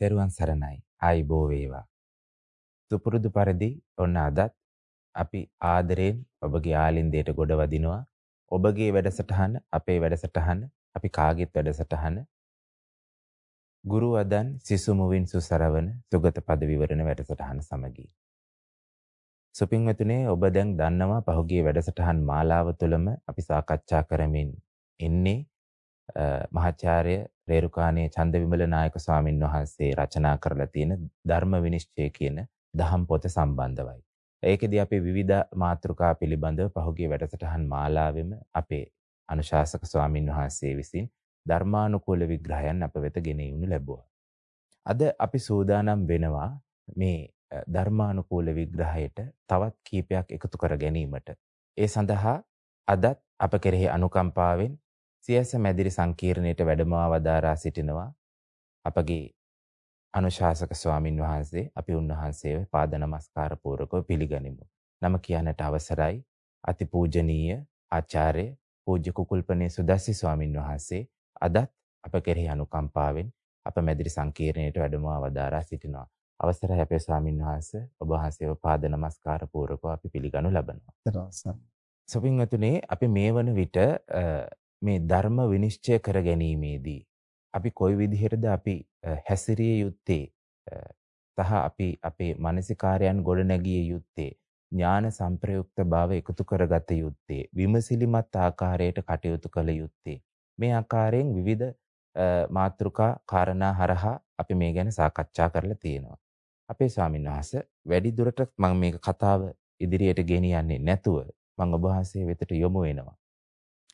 තෙරුවන් සරණයි. ආයිබෝ වේවා. සුපුරුදු පරිදි ඔන්න අදත් අපි ආදරයෙන් ඔබගේ ආලින්දයට ගොඩ වදිනවා. ඔබගේ වැඩසටහන අපේ වැඩසටහන අපි කාගෙත් වැඩසටහන ගුරු වදන් සිසු මුවින් සුසරවන සුගත පද විවරණ වැඩසටහන සමගී. සුපින්වතුනේ ඔබ දැන් දන්නවා පහුගිය වැඩසටහන් මාලාව තුළම අපි සාකච්ඡා කරමින් ඉන්නේ මහාචාර්ය රේරුකාණේ චන්දවිමල නායක ස්වාමින් වහන්සේ රචනා කරලා තියෙන ධර්ම විනිශ්චය කියන දහම් පොත සම්බන්ධවයි. ඒකෙදී අපි විවිධ මාතෘකා පිළිබඳව පහුගිය වැඩසටහන් මාලාවෙම අපේ අනුශාසක ස්වාමින් වහන්සේ විසින් ධර්මානුකූල විග්‍රහයන් අප වෙත ගෙන එනු ලැබුවා. අද අපි සූදානම් වෙනවා මේ ධර්මානුකූල විග්‍රහයට තවත් කීපයක් එකතු කර ගැනීමට. ඒ සඳහා අදත් අප කෙරෙහි අනුකම්පාවෙන් සියස මැදිරි සංකීර්ණයට වැඩමවා වදාරා සිටිනවා අපගේ අනුශාසක ස්වාමින් වහන්සේ අපි උන්වහන්සේව පාද නමස්කාර පූර්වකව පිළිගනිමු. නම කියන්නට අවසරයි අතිපූජනීය ආචාර්ය පූජ්‍ය කුකුල්පනේ සුදස්සි ස්වාමින් වහන්සේ අදත් අප කෙරෙහි අනුකම්පාවෙන් අප මැදිරි සංකීර්ණයට වැඩමවා වදාරා සිටිනවා. අවසරයි අපේ ස්වාමින් වහන්සේ ඔබ වහන්සේව පාද නමස්කාර පූර්වකව අපි පිළිගනු ලබනවා. සොපින්වතුනේ අපි මේ වන විට මේ ධර්ම විනිශ්චය කර ගැනීමේදී අපි කොයි විදිහටද අපි හැසිරිය යුත්තේ? සහ අපි අපේ මානසිකාරයන් ගොඩනැගිය යුත්තේ? ඥාන සංප්‍රයුක්ත භාව එකතු කරගත යුත්තේ? විමසිලිමත් ආකාරයට කටයුතු කළ යුත්තේ? මේ ආකාරයෙන් විවිධ මාතෘකා කාරණා හරහා අපි මේ ගැන සාකච්ඡා කරලා තියෙනවා. අපේ ස්වාමීන් වහන්සේ වැඩි දුරට මම මේක කතාව ඉදිරියට ගෙනියන්නේ නැතුව මම ඔබ වහන්සේ වෙතට යොමු වෙනවා.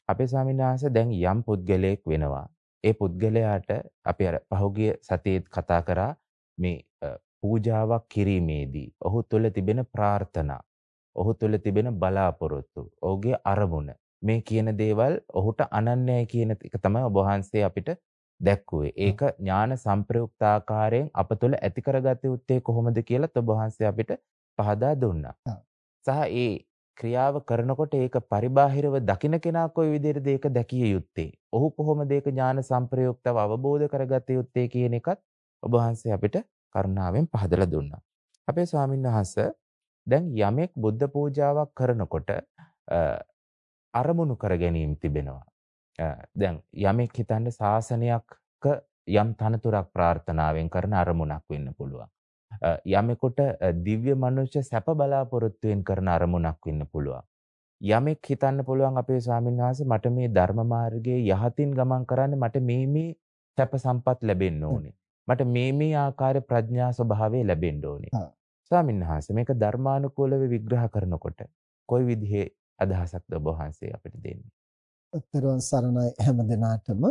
අපේ ස්වාමීන් වහන්සේ දැන් යම් පුද්ගලයෙක් වෙනවා. ඒ පුද්ගලයාට අපි අර පහුගිය සතියේත් කතා කරා මේ පූජාවක් කිරීමේදී ඔහු තුළ තිබෙන ප්‍රාර්ථනා, ඔහු තුළ තිබෙන බලාපොරොත්තු, ඔහුගේ අරමුණ මේ කියන දේවල් ඔහුට අනන්‍යයි කියන එක තමයි ඔබ වහන්සේ අපිට දැක්කුවේ. ඒක ඥාන සංප්‍රයුක්ත ආකාරයෙන් අප තුළ ඇති කරගත යුත්තේ කොහොමද කියලා ඔබ වහන්සේ අපිට පහදා දුන්නා. සහ ඒ ක්‍රියාව කරනකොට ඒක පරිබාහිරව දකින කෙනා කොයි විදිහටද ඒක දැකිය යුත්තේ? ඔහු කොහොමද ඒක ඥාන සංප්‍රයුක්තව අවබෝධ කරගත යුත්තේ කියන එකත් ඔබ වහන්සේ අපිට කරුණාවෙන් පහදලා දුන්නා. අපේ ස්වාමීන් වහන්සේ දැන් යමෙක් බුද්ධ පූජාවක් කරනකොට අරමුණු කර ගැනීම තිබෙනවා. දැන් යමෙක් හිතන්නේ ශාසනයක යම් තනතුරක් ප්‍රාර්ථනාවෙන් කරන අරමුණක් වෙන්න පුළුවන්. යමෙකුට දිව්‍ය මනුෂ්‍ය සැප බලාපොරොත්තුෙන් කරන අරමුණක් වෙන්න පුළුවන්. යමෙක් හිතන්න පුළුවන් අපේ ස්වාමීන් වහන්සේ මට මේ ධර්ම මාර්ගයේ යහතින් ගමන් කරන්න මට මේ මේ සැප සම්පත් ලැබෙන්න ඕනේ. මට මේ මේ ආකාර ප්‍රඥා ස්වභාවය ලැබෙන්න ඕනේ. ස්වාමීන් වහන්සේ මේක ධර්මානුකූලව විග්‍රහ කරනකොට කොයි විදිහේ අදහසක්ද ඔබ වහන්සේ අපිට දෙන්නේ? උත්තරුවන් සරණයි හැම දිනාටම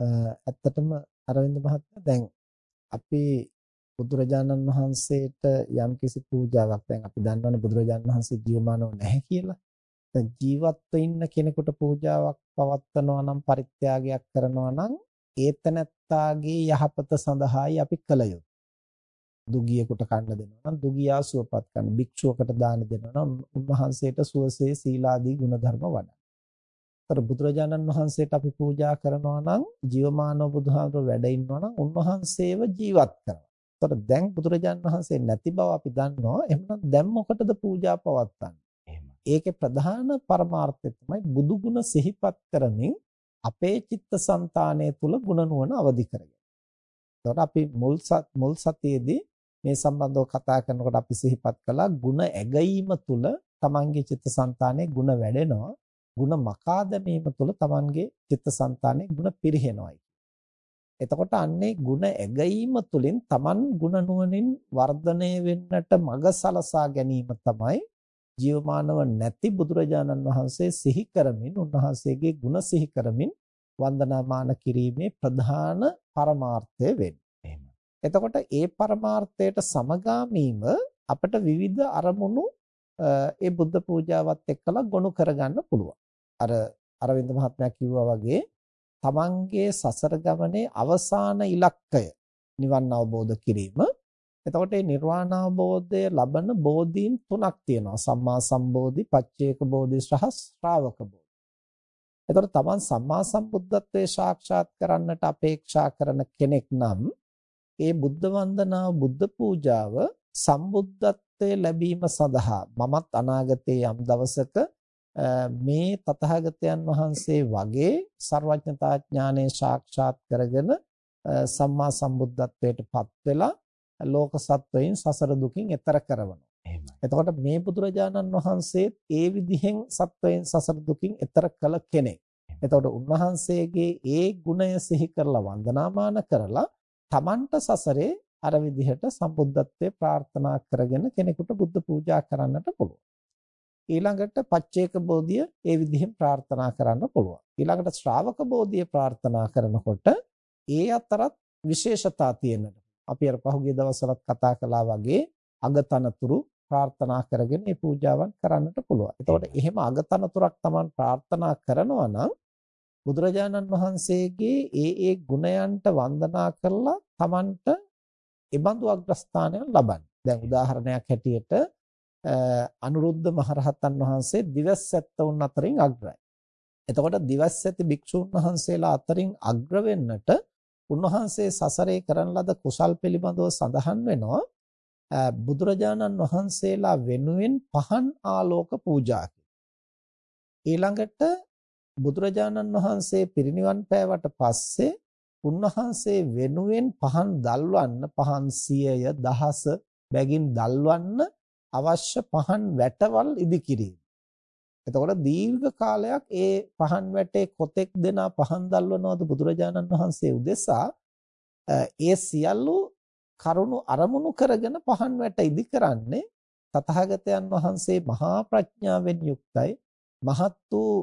ඇත්තටම අරවින්ද මහත්මයා දැන් අපි බුදුරජාණන් වහන්සේට යම්කිසි පූජාවක් දැන් අපි දන්නවනේ බුදුරජාණන් වහන්සේ ජීවමානව නැහැ කියලා. දැන් ජීවත්ව ඉන්න කෙනෙකුට පූජාවක් පවත්වනවා නම් පරිත්‍යාගයක් කරනවා නම් ඒතනත්තාගේ යහපත සඳහායි අපි කළ යුතු. දුගියෙකුට කන්න දෙනවා නම් දුගියා සුවපත් කරන භික්ෂුවකට දාන දෙනවා නම් උන්වහන්සේට සුවසේ සීලාදී ගුණධර්ම වඩන. ඒතර බුදුරජාණන් වහන්සේට අපි පූජා කරනවා නම් ජීවමානව බුදුහාමුදුරුවෝ වැඩ ඉන්නවා නම් උන්වහන්සේව ජීවත් කරනවා. එතකොට දැන් බුදුරජාන් වහන්සේ නැති බව අපි දන්නවා. එහෙනම් දැන් මොකටද පූජා පවත්වන්නේ? ඒකේ ප්‍රධාන පරමාර්ථය තමයි බුදු ගුණ සිහිපත් කරමින් අපේ චිත්තසංතානය තුල ගුණ නුවණ අවදි කරගන්න. එතකොට අපි මුල් මුල් සතියේදී මේ සම්බන්ධව කතා කරනකොට අපි සිහිපත් කළා ගුණ ඇගීම තුල තමන්ගේ චිත්තසංතානයේ ගුණ වැඩෙනවා. ගුණ මකා දැමීම තුල තමන්ගේ චිත්තසංතානයේ ගුණ පිරිහෙනවායි. එතකොට අන්නේ ಗುಣ ඇගීම තුළින් Taman ಗುಣ නුවණින් වර්ධනය වෙන්නට මඟ සලසා ගැනීම තමයි ජීවමානව නැති බුදුරජාණන් වහන්සේ සිහි කරමින් උන්වහන්සේගේ ගුණ සිහි කරමින් වන්දනාමාන කිරීමේ ප්‍රධාන පරමාර්ථය වෙන්නේ. එතකොට ඒ පරමාර්ථයට සමගාමීව අපිට විවිධ අරමුණු ඒ බුද්ධ පූජාවත් එක්කලා ගොනු කරගන්න පුළුවන්. අර අරවින්ද මහත්මයා කිව්වා වගේ තමන්ගේ සසර ගමනේ අවසාන ඉලක්කය නිවන් අවබෝධ කිරීම. එතකොට මේ නිර්වාණ අවබෝධය ලබන බෝධීන් තුනක් තියෙනවා. සම්මා සම්බෝධි, පච්චේක බෝධි සහ ශ්‍රාවක බෝධි. එතකොට තමන් සම්මා සම්බුද්ධත්වයේ සාක්ෂාත් කරන්නට අපේක්ෂා කරන කෙනෙක් නම් ඒ බුද්ධ වන්දනාව බුද්ධ පූජාව සම්බුද්ධත්වයේ ලැබීම සඳහා මමත් අනාගතයේ යම් දවසක මේ තථාගතයන් වහන්සේ වගේ ਸਰවඥතා ඥානෙ සාක්ෂාත් කරගෙන සම්මා සම්බුද්ධත්වයට පත් වෙලා ලෝක සත්වයින් සසර දුකින් එතර කරනවා. එතකොට මේ බුදුරජාණන් වහන්සේ ඒ විදිහෙන් සත්වයින් සසර දුකින් එතර කළ කෙනෙක්. එතකොට උන්වහන්සේගේ ඒ ගුණය සිහි කරලා වන්දනාමාන කරලා Tamanට සසරේ අර විදිහට සම්බුද්ධත්වයේ ප්‍රාර්ථනා කරගෙන කෙනෙකුට බුද්ධ පූජා කරන්නට පුළුවන්. ඊළඟට පච්චේක බෝධිය ඒ විදිහෙන් ප්‍රාර්ථනා කරන්න පුළුවන්. ඊළඟට ශ්‍රාවක බෝධිය ප්‍රාර්ථනා කරනකොට ඒ අතරත් විශේෂතා තියෙනවා. අපි අර පහුගිය දවස්වලත් කතා කළා වගේ අගතනතුරු ප්‍රාර්ථනා කරගෙන මේ පූජාවන් කරන්නට පුළුවන්. එතකොට එහෙම අගතනතුරක් Taman ප්‍රාර්ථනා කරනවා නම් බුදුරජාණන් වහන්සේගේ ඒ ඒ ගුණයන්ට වන්දනා කරලා Tamanට ඒබඳු අග්‍රස්ථානයක් ලබන්න. දැන් උදාහරණයක් හැටියට අනුරුද්ධ මහරහතන් වහන්සේ දිවස්සැත්තවුන් අතරින් අග්‍රයි. එතකොට දිවස්සැති භික්ෂුන් වහන්සේලා අතරින් අග්‍ර වෙන්නට උන්වහන්සේ සසරේ කරන ලද කුසල් පිළිබඳව සඳහන් වෙනවා බුදුරජාණන් වහන්සේලා වෙනුවෙන් පහන් ආලෝක පූජා ඊළඟට බුදුරජාණන් වහන්සේ පිරිනිවන් පෑවට පස්සේ උන්වහන්සේ වෙනුවෙන් පහන් දල්වන්න පහන් සියය දහස බැගින් දල්වන්න අවශ්‍ය පහන් වැටවල් ඉදිකිරීම. එතකොට දීර්ඝ කාලයක් ඒ පහන් වැටේ කොතෙක් දෙනා පහන් දල්වනවද බුදුරජාණන් වහන්සේ උදෙසා ඒ සියල්ල කරුණු අරමුණු කරගෙන පහන් වැට ඉදි කරන්නේ තථාගතයන් වහන්සේ මහා ප්‍රඥාවෙන් යුක්තයි මහත් වූ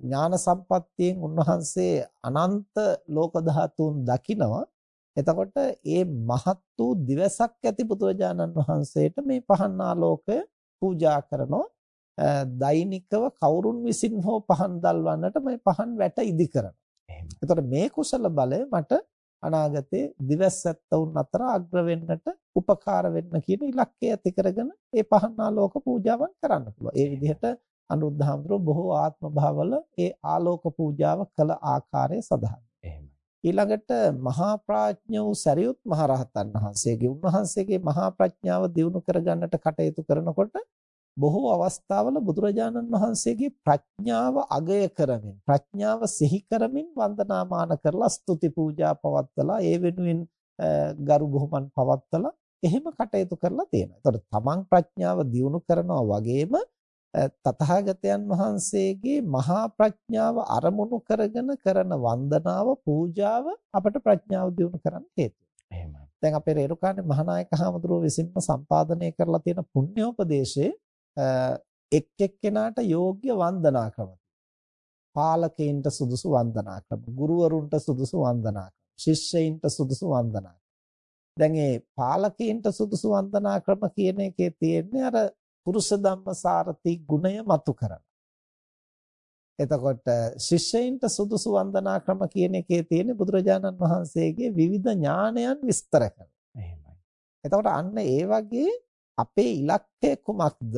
ඥාන සම්පත්තියෙන් උන්වහන්සේ අනන්ත ලෝක ධාතුන් දකිනවා එතකොට ඒ මහත් වූ දිවසක් ඇති බුදුරජාණන් වහන්සේට මේ පහන් ආලෝකය පූජා කරනවා දෛනිකව කවුරුන් විසින් හෝ පහන් දල්වන්නට මේ පහන් වැට ඉදි කරනවා. එතකොට මේ කුසල බලය මට අනාගතේ දිවස්සැත්තවුන් අතර අග්‍ර වෙන්නට උපකාර වෙන්න කියන ඉලක්කය ඇති කරගෙන මේ පහන් ආලෝක පූජාවන් කරන්න පුළුවන්. ඒ විදිහට අනුරුද්ධහාමුදුරුව බොහෝ ආත්ම භාවවල ඒ ආලෝක පූජාව කළ ආකාරය සඳහන්. එහෙමයි. ඊළඟට මහා ප්‍රඥ වූ සරියුත් මහරහතන් වහන්සේගේ උන්වහන්සේගේ මහා ප්‍රඥාව දියුණු කරගන්නට කටයුතු කරනකොට බොහෝ අවස්ථාවල බුදුරජාණන් වහන්සේගේ ප්‍රඥාව අගය කරමින් ප්‍රඥාව සිහි කරමින් වන්දනාමාන කරලා ස්තුති පූජා පවත්වලා ඒ වෙනුවෙන් ගරු බුහුමන් පවත්වලා එහෙම කටයුතු කරලා තියෙනවා. ඒතකොට තමන් ප්‍රඥාව දියුණු කරනවා වගේම තථාගතයන් වහන්සේගේ මහා ප්‍රඥාව අරමුණු කරගෙන කරන වන්දනාව පූජාව අපට ප්‍රඥාව දියුණු කරන්න හේතුයි. එහෙමයි. දැන් අපේ රේරුකාණේ මහානායක හාමුදුරුව විසින්ම සම්පාදනය කරලා තියෙන පුණ්‍යෝපදේශයේ එක් එක්කෙනාට යෝග්‍ය වන්දනා ක්‍රම පාලකයින්ට සුදුසු වන්දනා ක්‍රම, ගුරුවරුන්ට සුදුසු වන්දනා ක්‍රම, ශිෂ්‍යයින්ට සුදුසු වන්දනා දැන් මේ පාලකයින්ට සුදුසු වන්දනා ක්‍රම කියන එකේ තියෙන්නේ අර පුරුෂ ධම්මසාරති ගුණය මතු කරන. එතකොට ශිෂ්‍යයින්ට සුදුසු වන්දනා ක්‍රම කියන එකේ තියෙන බුදුරජාණන් වහන්සේගේ විවිධ ඥානයන් විස්තර කරනවා. එහෙමයි. එතකොට අන්න ඒ වගේ අපේ ඉලක්කය කුමක්ද?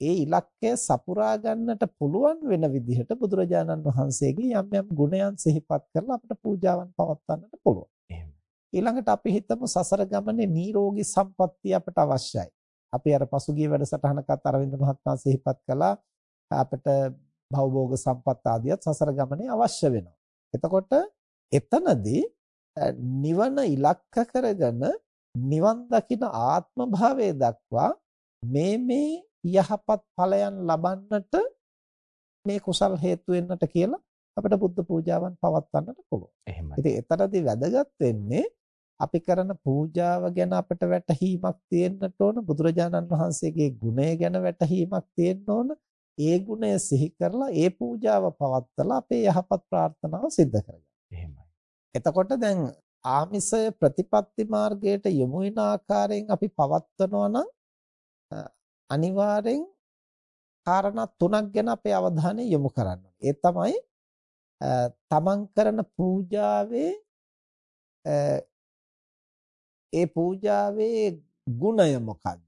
ඒ ඉලක්කය සපුරා ගන්නට පුළුවන් වෙන විදිහට බුදුරජාණන් වහන්සේගේ යම් යම් ගුණයන් සිහිපත් කරලා අපිට පූජාවන් පවත්වන්නට පුළුවන්. ඊළඟට අපි හිතමු සසර ගමනේ නිරෝගී සම්පත්තිය අපට අවශ්‍යයි. අපි අර පසුගිය වැඩසටහනකත් අරවින්ද මහත්මයා සිහිපත් කළා අපිට භවභෝග සම්පත් ආදියත් සසර ගමනේ අවශ්‍ය වෙනවා. එතකොට එතනදී නිවන ඉලක්ක කරගෙන නිවන් දකින ආත්ම භාවයේ දක්වා මේ මේ යහපත් ඵලයන් ලබන්නට මේ කුසල් හේතු වෙන්නට කියලා අපිට බුද්ධ පූජාවන් පවත්වන්නට පුළුවන්. එහෙමයි. ඉතින් එතරම්දී වැදගත් වෙන්නේ අපි කරන පූජාව ගැන අපිට වැටහීමක් තියෙන්නට ඕන බුදුරජාණන් වහන්සේගේ ගුණය ගැන වැටහීමක් තියෙන්න ඕන ඒ ගුණය සිහි කරලා ඒ පූජාව පවත්වලා අපේ යහපත් ප්‍රාර්ථනාව සිද්ධ කරගන්න. එහෙමයි. එතකොට දැන් ආමිසය ප්‍රතිපත්ති මාර්ගයට යොමු වෙන ආකාරයෙන් අපි පවත්වනවා නම් අනිවාර්යෙන් කාරණා තුනක් ගැන අපේ අවධානය යොමු කරන්න ඒ තමයි තමන් කරන පූජාවේ ඒ පූජාවේ ගුණය මොකක්ද?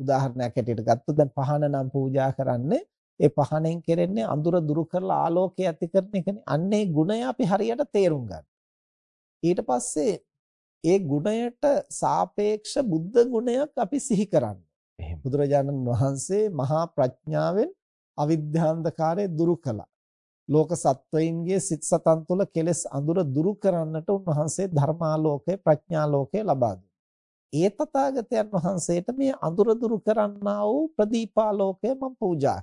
උදාහරණයක් හැටියට ගත්තොත් දැන් පහන නම් පූජා කරන්නේ ඒ පහනෙන් කෙරෙන්නේ අඳුර දුරු කරලා ආලෝකය ඇති කරන එකනේ. අන්නේ ගුණය අපි හරියට තේරුම් ගන්න. ඊට පස්සේ ඒ ගුණයට සාපේක්ෂ බුද්ධ ගුණයක් අපි සිහි කරන්න. බුදුරජාණන් වහන්සේ මහා ප්‍රඥාවෙන් අවිද්‍යාන්ධකාරය දුරු කළා. ලෝක සත්වයින්ගේ සිත් සතන් තුළ කෙලෙස් අඳුර දුරු කරන්නට උන්වහන්සේ ධර්මාලෝකය ප්‍රඥාලෝකය ලබා ඒ තථාගතයන් වහන්සේට මේ අඳුර දුරු කරන්නා වූ ප්‍රදීපාලෝකය මම පූජා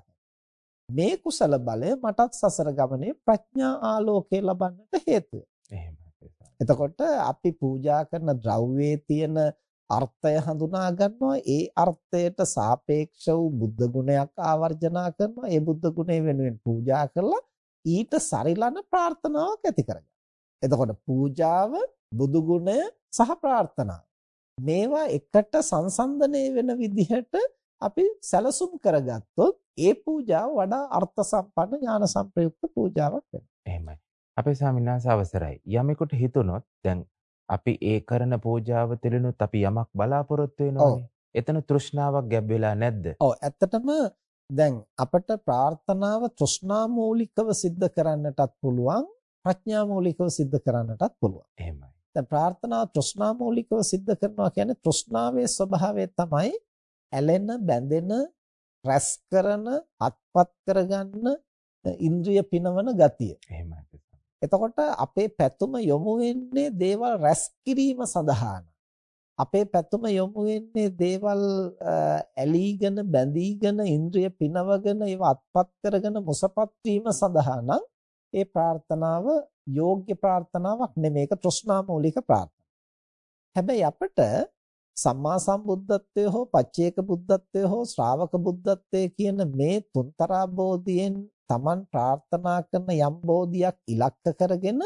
මේ කුසල බලය මටත් සසර ගමනේ ප්‍රඥා ආලෝකය ලබන්නට හේතුය. එතකොට අපි පූජා කරන ද්‍රව්‍යයේ තියෙන අර්ථය හඳුනා ගන්නවා. ඒ අර්ථයට සාපේක්ෂ වූ බුද්ධ ගුණයක් ආවර්ජනා කරනවා. ඒ බුද්ධ ගුණය වෙනුවෙන් පූජා කරලා ඊට සරිලන ප්‍රාර්ථනාවක් ඇති කරගන්න. එතකොට පූජාව බුදු ගුණය සහ ප්‍රාර්ථනාව මේවා එකට සංසන්දනය වෙන විදිහට අපි සැලසුම් කරගත්තොත් ඒ පූජාව වඩා අර්ථ සම්පන්න ඥාන සංප්‍රයුක්ත පූජාවක් වෙනවා. එහෙමයි. අපේ ස්වාමීන් වහන්සේ අවසරයි. යමෙකුට හිතුනොත් දැන් අපි ඒ කරන පූජාව තුළිනුත් අපි යමක් බලාපොරොත්තු වෙනවානේ. එතන තෘෂ්ණාවක් ගැබ් වෙලා නැද්ද? ඔව් ඇත්තටම දැන් අපට ප්‍රාර්ථනාව තෘෂ්ණා මූලිකව સિદ્ધ කරන්නටත් පුළුවන් ප්‍රඥා මූලිකව સિદ્ધ කරන්නටත් පුළුවන්. එහෙමයි. දැන් ප්‍රාර්ථනාව තෘෂ්ණා මූලිකව સિદ્ધ කරනවා කියන්නේ තෘෂ්ණාවේ ස්වභාවය තමයි ඇලෙන, බැඳෙන, රැස් කරන, අත්පත් කරගන්න ඉන්ද්‍රිය පිනවන ගතිය. එහෙමයි. එතකොට අපේ පැතුම යොමු වෙන්නේ දේවල් රැස් කිරීම සඳහා අපේ පැතුම යොමු වෙන්නේ දේවල් ඇලීගෙන බැඳීගෙන ඉන්ද්‍රිය පිනවගෙන ඒව අත්පත් කරගෙන මුසපත් වීම සඳහා නම් ඒ ප්‍රාර්ථනාව යෝග්‍ය ප්‍රාර්ථනාවක් නෙමෙයි ඒක තෘෂ්ණා මූලික ප්‍රාර්ථනාවක්. හැබැයි අපිට සම්මා සම්බුද්ධත්වයේ හෝ පච්චේක බුද්ධත්වයේ හෝ ශ්‍රාවක බුද්ධත්වයේ කියන මේ තුන්තරා බෝධියෙන් Taman ප්‍රාර්ථනා කරන යම් බෝධියක් ඉලක්ක කරගෙන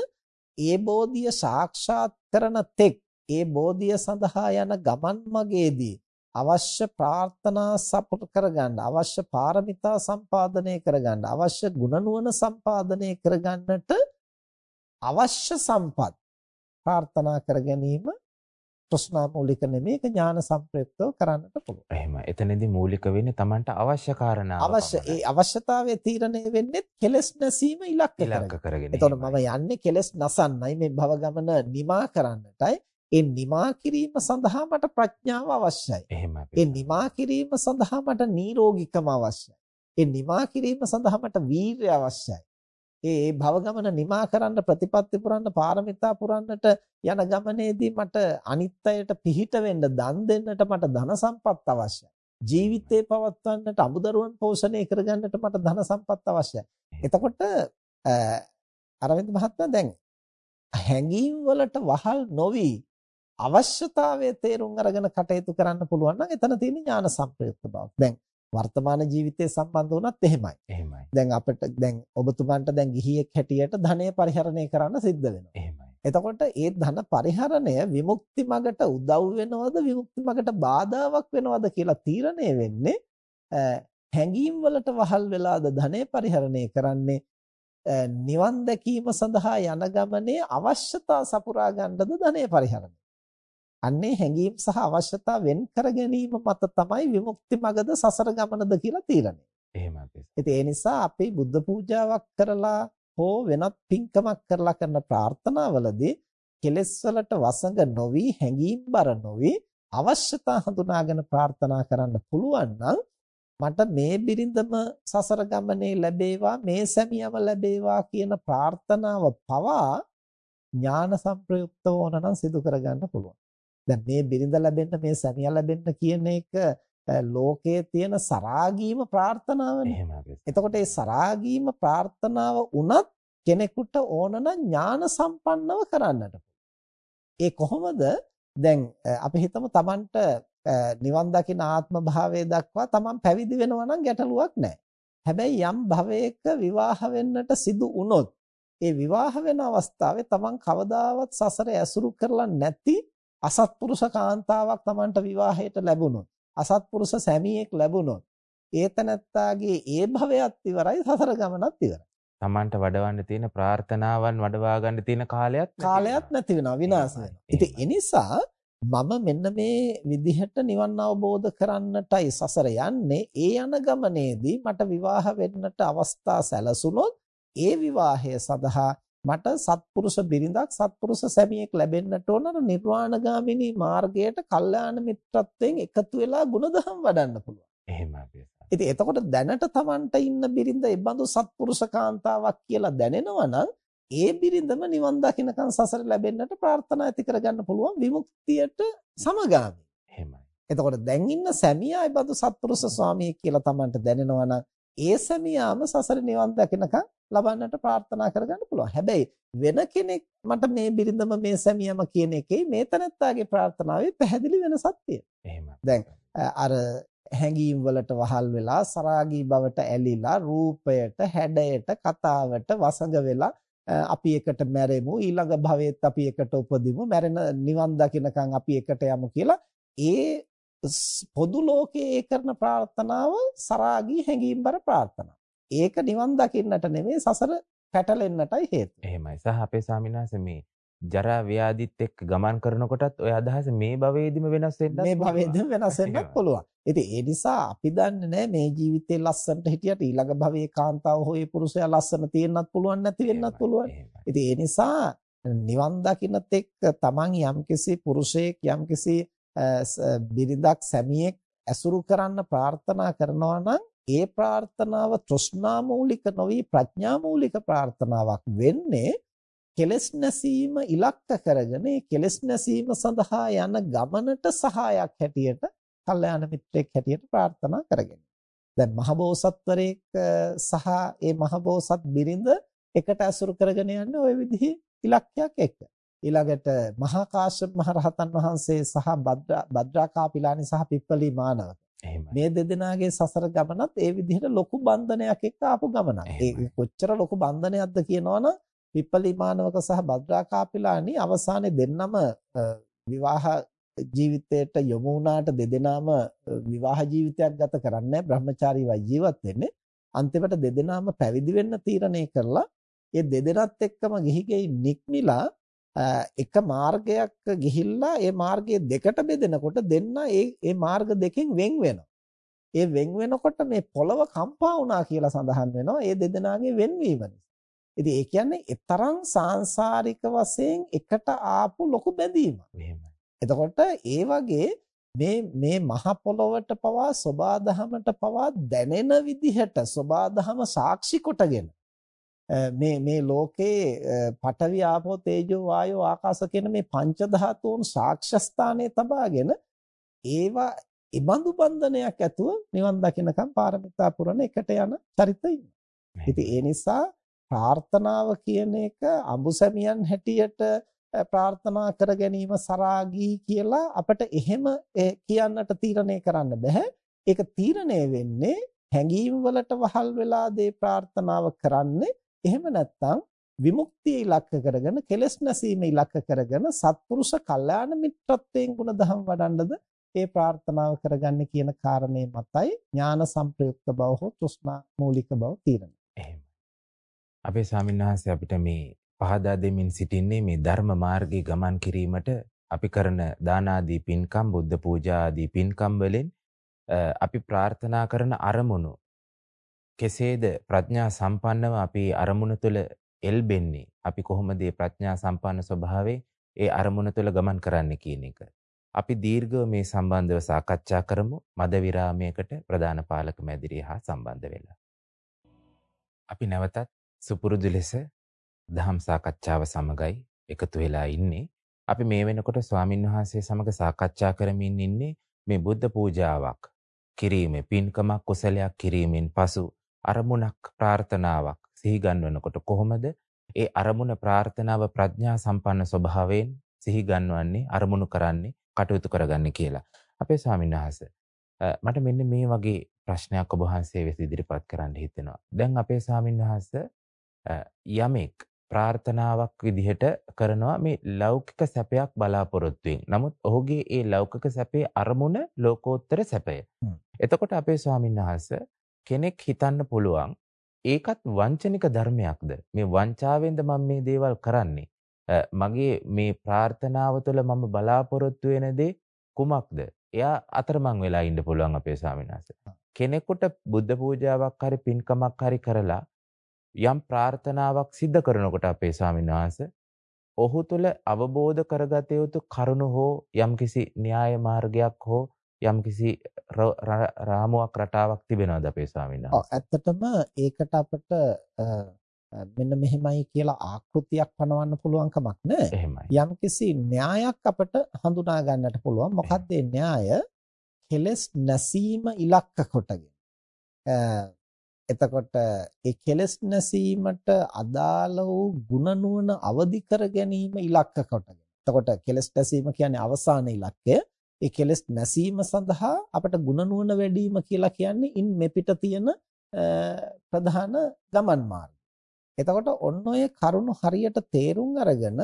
ඒ බෝධිය සාක්ෂාත් කරන තෙක් ඒ බෝධිය සඳහා යන ගමන් මගේදී අවශ්‍ය ප්‍රාර්ථනා සපුට කරගන්න අවශ්‍ය පාරමිතා සම්පාදනය කරගන්න අවශ්‍ය ගුණ සම්පාදනය කරගන්නට අවශ්‍ය සම්පත් ප්‍රාර්ථනා කර ගැනීම තෘෂ්ණා මූලික නෙමෙයි ඒක ඥාන සම්ප්‍රයුක්තව කරන්නට පුළුවන්. එහෙම. එතනදී මූලික වෙන්නේ Tamanට අවශ්‍ය කාරණා. අවශ්‍ය ඒ අවශ්‍යතාවය තීරණය වෙන්නේ කෙලස් නැසීම ඉලක්ක කරගෙන. එතකොට මම යන්නේ කෙලස් නසන්නයි මේ භව ගමන නිමා කරන්නටයි. ඒ නිමා කිරීම සඳහා මට ප්‍රඥාව අවශ්‍යයි. එහෙමයි. ඒ නිමා කිරීම සඳහා මට නිරෝගීකම අවශ්‍යයි. ඒ නිමා කිරීම සඳහා මට වීරිය අවශ්‍යයි. ඒ භව ගමන නිමා කරන්න ප්‍රතිපත්ති පුරන්න පාරමිතා පුරන්නට යන ගමනේදී මට අනිත්‍යයට පිහිට වෙන්න දන් දෙන්නට මට ධන සම්පත් අවශ්‍යයි. ජීවිතේ පවත්වන්නට අමුදරුවන් පෝෂණය කරගන්නට මට ධන සම්පත් අවශ්‍යයි. එතකොට අරවින්ද මහත්මයා දැන් හැඟීම් වලට වහල් නොවි අවශ්‍යතාවයේ තේරුම් අරගෙන කටයුතු කරන්න පුළුවන් නම් එතන තියෙන ඥාන සම්ප්‍රයුක්ත බව. දැන් වර්තමාන ජීවිතයේ සම්බන්ධ වුණත් එහෙමයි. එහෙමයි. දැන් අපිට දැන් ඔබතුමන්ට දැන් ගිහියෙක් හැටියට ධනය පරිහරණය කරන්න සිද්ධ වෙනවා. එහෙමයි. එතකොට ඒ ධන පරිහරණය විමුක්ති මගට උදව් වෙනවද විමුක්ති මගට බාධාවක් වෙනවද කියලා තීරණය වෙන්නේ හැඟීම් වලට වහල් වෙලාද ධනය පරිහරණය කරන්නේ නිවන් දැකීම සඳහා යන ගමනේ අවශ්‍යතා සපුරා ගන්නද ධනය පරිහරණය අන්නේ හැඟීම් සහ අවශ්‍යතා වෙන් කර ගැනීම මත තමයි විමුක්ති මගද සසර ගමනද කියලා තීරණය. එහෙමයි. ඉතින් ඒ නිසා අපි බුද්ධ පූජාවක් කරලා හෝ වෙනත් පින්කමක් කරලා කරන ප්‍රාර්ථනාවලදී කෙලෙස් වලට වසඟ නොවි හැඟීම් බර නොවි අවශ්‍යතා හඳුනාගෙන ප්‍රාර්ථනා කරන්න පුළුවන් නම් මට මේ බිරිඳම සසර ගමනේ ලැබේවා මේ සැමියම ලැබේවා කියන ප්‍රාර්ථනාව පවා ඥාන සංප්‍රයුක්තව ඕන නම් සිදු කරගන්න පුළුවන්. දැන් මේ බිරිඳ ලැබෙන්න මේ සැමියා ලැබෙන්න කියන එක ලෝකයේ තියෙන සරාගීම ප්‍රාර්ථනාවනේ. එතකොට ඒ සරාගීම ප්‍රාර්ථනාව උනත් කෙනෙකුට ඕන ඥාන සම්පන්නව කරන්නට ඒ කොහොමද? දැන් අපි හිතමු Tamanට නිවන් දකින ආත්ම භාවයේ දක්වා Taman පැවිදි වෙනවා නම් ගැටලුවක් නැහැ. හැබැයි යම් භවයක විවාහ වෙන්නට සිදු වුණොත් ඒ විවාහ වෙන අවස්ථාවේ Taman කවදාවත් සසර ඇසුරු කරලා නැති අසත්පුරුෂ කාන්තාවක් Tamanට විවාහයට ලැබුණොත් අසත්පුරුෂ සැමියෙක් ලැබුණොත් ඒතනත්තාගේ ඒ භවයත් ඉවරයි සසර ගමනත් ඉවරයි. Tamanට වඩවන්න තියෙන ප්‍රාර්ථනාවන් වඩවා ගන්න තියෙන කාලයත් කාලයක් නැති වෙනවා විනාශ වෙනවා. ඉතින් ඒ නිසා මම මෙන්න මේ විදිහට නිවන් අවබෝධ කරන්නටයි සසර යන්නේ. ඒ යන ගමනේදී මට විවාහ වෙන්නට අවස්ථා සැලසුනොත් ඒ විවාහය සඳහා මට සත්පුරුෂ බිරිඳක් සත්පුරුෂ සැමියෙක් ලැබෙන්නට ඕන අර නිර්වාණගාමිනී මාර්ගයට කල්යාණ මිත්‍රත්වයෙන් එකතු වෙලා ಗುಣධම් වඩන්න පුළුවන්. එහෙමයි අපි. ඉතින් එතකොට දැනට Tamanට ඉන්න බිරිඳ ඒ බඳු සත්පුරුෂ කාන්තාවක් කියලා දැනෙනවා නම් ඒ බිරිඳම නිවන් දකින්නකන් සසර ලැබෙන්නට ප්‍රාර්ථනා ඇති කරගන්න පුළුවන් විමුක්තියට සමගාමී. එහෙමයි. එතකොට දැන් ඉන්න සැමියා ඒ බඳු සත්පුරුෂ ස්වාමියෙක් කියලා Tamanට දැනෙනවා නම් ඒ සැමියාම සසර නිවන් දකින්නකන් ලබන්නට ප්‍රාර්ථනා කරගන්න පුළුවන්. හැබැයි වෙන කෙනෙක් මට මේ බිරිඳම මේ සැමියාම කියන එකේ මේ තනත්තාගේ ප්‍රාර්ථනාවේ පැහැදිලි වෙනසක් තියෙනවා. දැන් අර හැඟීම් වලට වහල් වෙලා සරාගී බවට ඇලිලා රූපයට හැඩයට කතාවට වසඟ වෙලා අපි එකට මැරෙමු ඊළඟ භවයේත් අපි එකට උපදිමු මැරෙන නිවන් දකින්නකන් අපි එකට යමු කියලා ඒ පොදු ලෝකයේ කරන ප්‍රාර්ථනාව සරාගී හැඟීම්බර ප්‍රාර්ථනාව. ඒක නිවන් දකින්නට නෙමෙයි සසර පැටලෙන්නටයි හේතුව. එහෙමයි. සහ අපේ ස්වාමීන් මේ ජරා ව්‍යාධිත් එක්ක ගමන් කරනකොටත් ওই අදහස මේ භවයේදීම වෙනස් වෙන්නත් මේ භවයේදීම වෙනස් වෙන්නත් පුළුවන්. ඉතින් ඒ නිසා අපි දන්නේ නැහැ මේ ජීවිතේ ලස්සනට හිටියට ඊළඟ භවයේ කාන්තාව හෝ ඒ පුරුෂයා ලස්සන තියෙන්නත් පුළුවන් නැති වෙන්නත් පුළුවන්. ඉතින් ඒ නිසා නිවන් දකින්නත් එක්ක තමන් යම්කිසි පුරුෂයෙක් යම්කිසි බිරිඳක් සැමියෙක් ඇසුරු කරන්න ප්‍රාර්ථනා කරනවා නම් ඒ ප්‍රාර්ථනාව තෘෂ්ණා මූලික නොවි ප්‍රඥා මූලික ප්‍රාර්ථනාවක් වෙන්නේ කෙලස් නැසීම ඉලක්ක කරගෙන ඒ කෙලස් නැසීම සඳහා යන ගමනට සහායක් හැටියට කල්යාණ මිත්‍රෙක් හැටියට ප්‍රාර්ථනා කරගෙන. දැන් මහබෝසත්වරයෙක් සහ ඒ මහබෝසත් බිරිඳ එකට අසුරු කරගෙන යන්නේ ওই විදිහේ ඉලක්කයක් එක්ක. ඊළඟට මහා කාශ්‍යප මහ රහතන් වහන්සේ සහ භද්‍රා කාපිලානි සහ පිප්පලි මානවක මේ දෙදෙනාගේ සසර ගමනත් ඒ විදිහට ලොකු බන්ධනයක් එක්ක ආපු ගමනක්. ඒ කොච්චර ලොකු බන්ධනයක්ද කියනවනම් පිප්පලි මානවක සහ භද්‍රා කාපිලානි අවසානයේ දෙන්නම විවාහ ජීවිතයට යොමු වුණාට දෙදෙනාම විවාහ ජීවිතයක් ගත කරන්නේ බ්‍රහ්මචාරීව ජීවත් වෙන්නේ. අන්තිමට දෙදෙනාම පැවිදි වෙන්න තීරණය කරලා ඒ දෙදෙනාත් එක්කම ගිහි ගෙයි නික්මිලා එක මාර්ගයක් ගිහිල්ලා ඒ මාර්ගයේ දෙකට බෙදෙනකොට දෙන්න ඒ ඒ මාර්ග දෙකෙන් වෙන් වෙනවා. ඒ වෙන් වෙනකොට මේ පොළව කම්පා වුණා කියලා සඳහන් වෙනවා ඒ දෙදෙනාගේ වෙන්වීම ඉතින් ඒ කියන්නේ ඊතරම් සාංශාරික වශයෙන් එකට ආපු ලොකු බැඳීමක්. එහෙමයි. එතකොට ඒ වගේ මේ මේ මහ පොළොවට පවා සබාදහමට පවා දැනෙන විදිහට සබාදහම සාක්ෂි කොටගෙන මේ මේ ලෝකේ පඨවි ආපෝ තේජෝ වායෝ ආකාශ කියන මේ පංච ධාතුන් සාක්ෂස්ථානයේ තබාගෙන ඒවා ඉබඳු බන්ධනයක් ඇතුව නිවන් දකින්නකම් පාරමිතා පුරන එකට යන චරිතය ඉතින් ඒ නිසා ප්‍රාර්ථනාව කියන එක අඹුසැමියන් හැටියට ප්‍රාර්ථනා කර ගැනීම සරාගී කියලා අපිට එහෙම කියන්නට තීරණය කරන්න බෑ. ඒක තීරණය වෙන්නේ හැඟීම් වලට වහල් වෙලා දේ ප්‍රාර්ථනාව කරන්නේ එහෙම නැත්නම් විමුක්තිය ඉලක්ක කරගෙන කෙලෙස් නැසීම ඉලක්ක කරගෙන සත්පුරුෂ කල්යාණ මිත්‍රත්වයෙන් ගුණධම් වඩන්නද ඒ ප්‍රාර්ථනාව කරගන්නේ කියන කාරණේ මතයි ඥාන සංප්‍රයුක්ත බව හෝ තෘෂ්ණා මූලික බව තීරණය. එහෙමයි. අපේ ස්වාමීන් අපිට මේ පහදා දෙමින් සිටින්නේ මේ ධර්ම මාර්ගයේ ගමන් කිරීමට අපි කරන දාන ආදී පින්කම් බුද්ධ පූජා ආදී පින්කම් වලින් අපි ප්‍රාර්ථනා කරන අරමුණු කෙසේද ප්‍රඥා සම්පන්නව අපි අරමුණ තුළ එල්බෙන්නේ අපි කොහොමද මේ ප්‍රඥා සම්පන්න ස්වභාවයේ ඒ අරමුණ තුළ ගමන් කරන්නේ කියන එක. අපි දීර්ඝව මේ සම්බන්ධව සාකච්ඡා කරමු මද විරාමයකට ප්‍රධාන පාලක මැදිරිය හා සම්බන්ධ වෙලා. අපි නැවතත් සුපුරුදු ලෙස දහම් සාකච්ඡාව සමගයි එකතු වෙලා ඉන්නේ. අපි මේ වෙනකොට ස්වාමින්වහන්සේ සමග සාකච්ඡා කරමින් ඉන්නේ මේ බුද්ධ පූජාවක් කිරීමේ පින්කමක් කුසලයක් කිරීමෙන් පසු අරමුණක් ප්‍රාර්ථනාවක් සිහි ගන්වනකොට කොහොමද ඒ අරමුණ ප්‍රාර්ථනාව ප්‍රඥා සම්පන්න ස්වභාවයෙන් සිහි ගන්වන්නේ අරමුණු කරන්නේ කටයුතු කරගන්නේ කියලා. අපේ ස්වාමීන් වහන්සේ මට මෙන්න මේ වගේ ප්‍රශ්නයක් ඔබ වහන්සේ වෙත ඉදිරිපත් කරන්න හිතෙනවා. දැන් අපේ ස්වාමීන් වහන්සේ යමෙක් ප්‍රාර්ථනාවක් විදිහට කරනවා මේ ලෞකික සැපයක් බලාපොරොත්තුෙන්. නමුත් ඔහුගේ ඒ ලෞකික සැපේ අරමුණ ලෝකෝත්තර සැපය. එතකොට අපේ ස්වාමීන් වහන්සේ කෙනෙක් හිතන්න පුළුවන් ඒකත් වංචනික ධර්මයක්ද? මේ වංචාවෙන්ද මම මේ දේවල් කරන්නේ? මගේ මේ ප්‍රාර්ථනාව තුළ මම බලාපොරොත්තු වෙන දේ කුමක්ද? එයා අතරමං වෙලා ඉන්න පුළුවන් අපේ ස්වාමීන් වහන්සේ. කෙනෙකුට බුද්ධ පූජාවක් හරි පින්කමක් හරි කරලා යම් ප්‍රාර්ථනාවක් සිද්ධ කරනකොට අපේ ස්වාමීන් වහන්සේ ඔහු තුළ අවබෝධ කරගත යුතු කරුණු හෝ යම්කිසි න්‍යාය මාර්ගයක් හෝ යම්කිසි රාමුවක් රටාවක් තිබෙනවද අපේ ස්වාමීන් වහන්සේ? ඇත්තටම ඒකට අපිට මෙන්න මෙහෙමයි කියලා ආකෘතියක් පනවන්න පුළුවන් කමක් නැහැ. එහෙමයි. යම්කිසි න්‍යායක් අපිට හඳුනා ගන්නට පුළුවන්. මොකක්ද ඒ න්‍යාය? කෙලස් නැසීම ඉලක්ක කොටගෙන. එතකොට ඒ කෙලස් නැසීමට අදාළ වූ ಗುಣ නුවණ අවදි කර ගැනීම ඉලක්ක කොටගෙන. එතකොට කෙලස් නැසීම කියන්නේ අවසාන ඉලක්කය. ඒ කෙලස් නැසීම සඳහා අපට ಗುಣ නුවණ වැඩි වීම කියලා කියන්නේ ඉන් මෙපිට තියෙන ප්‍රධාන ගමන් මාර්ගය. එතකොට ඔන්න ඔය කරුණු හරියට තේරුම් අරගෙන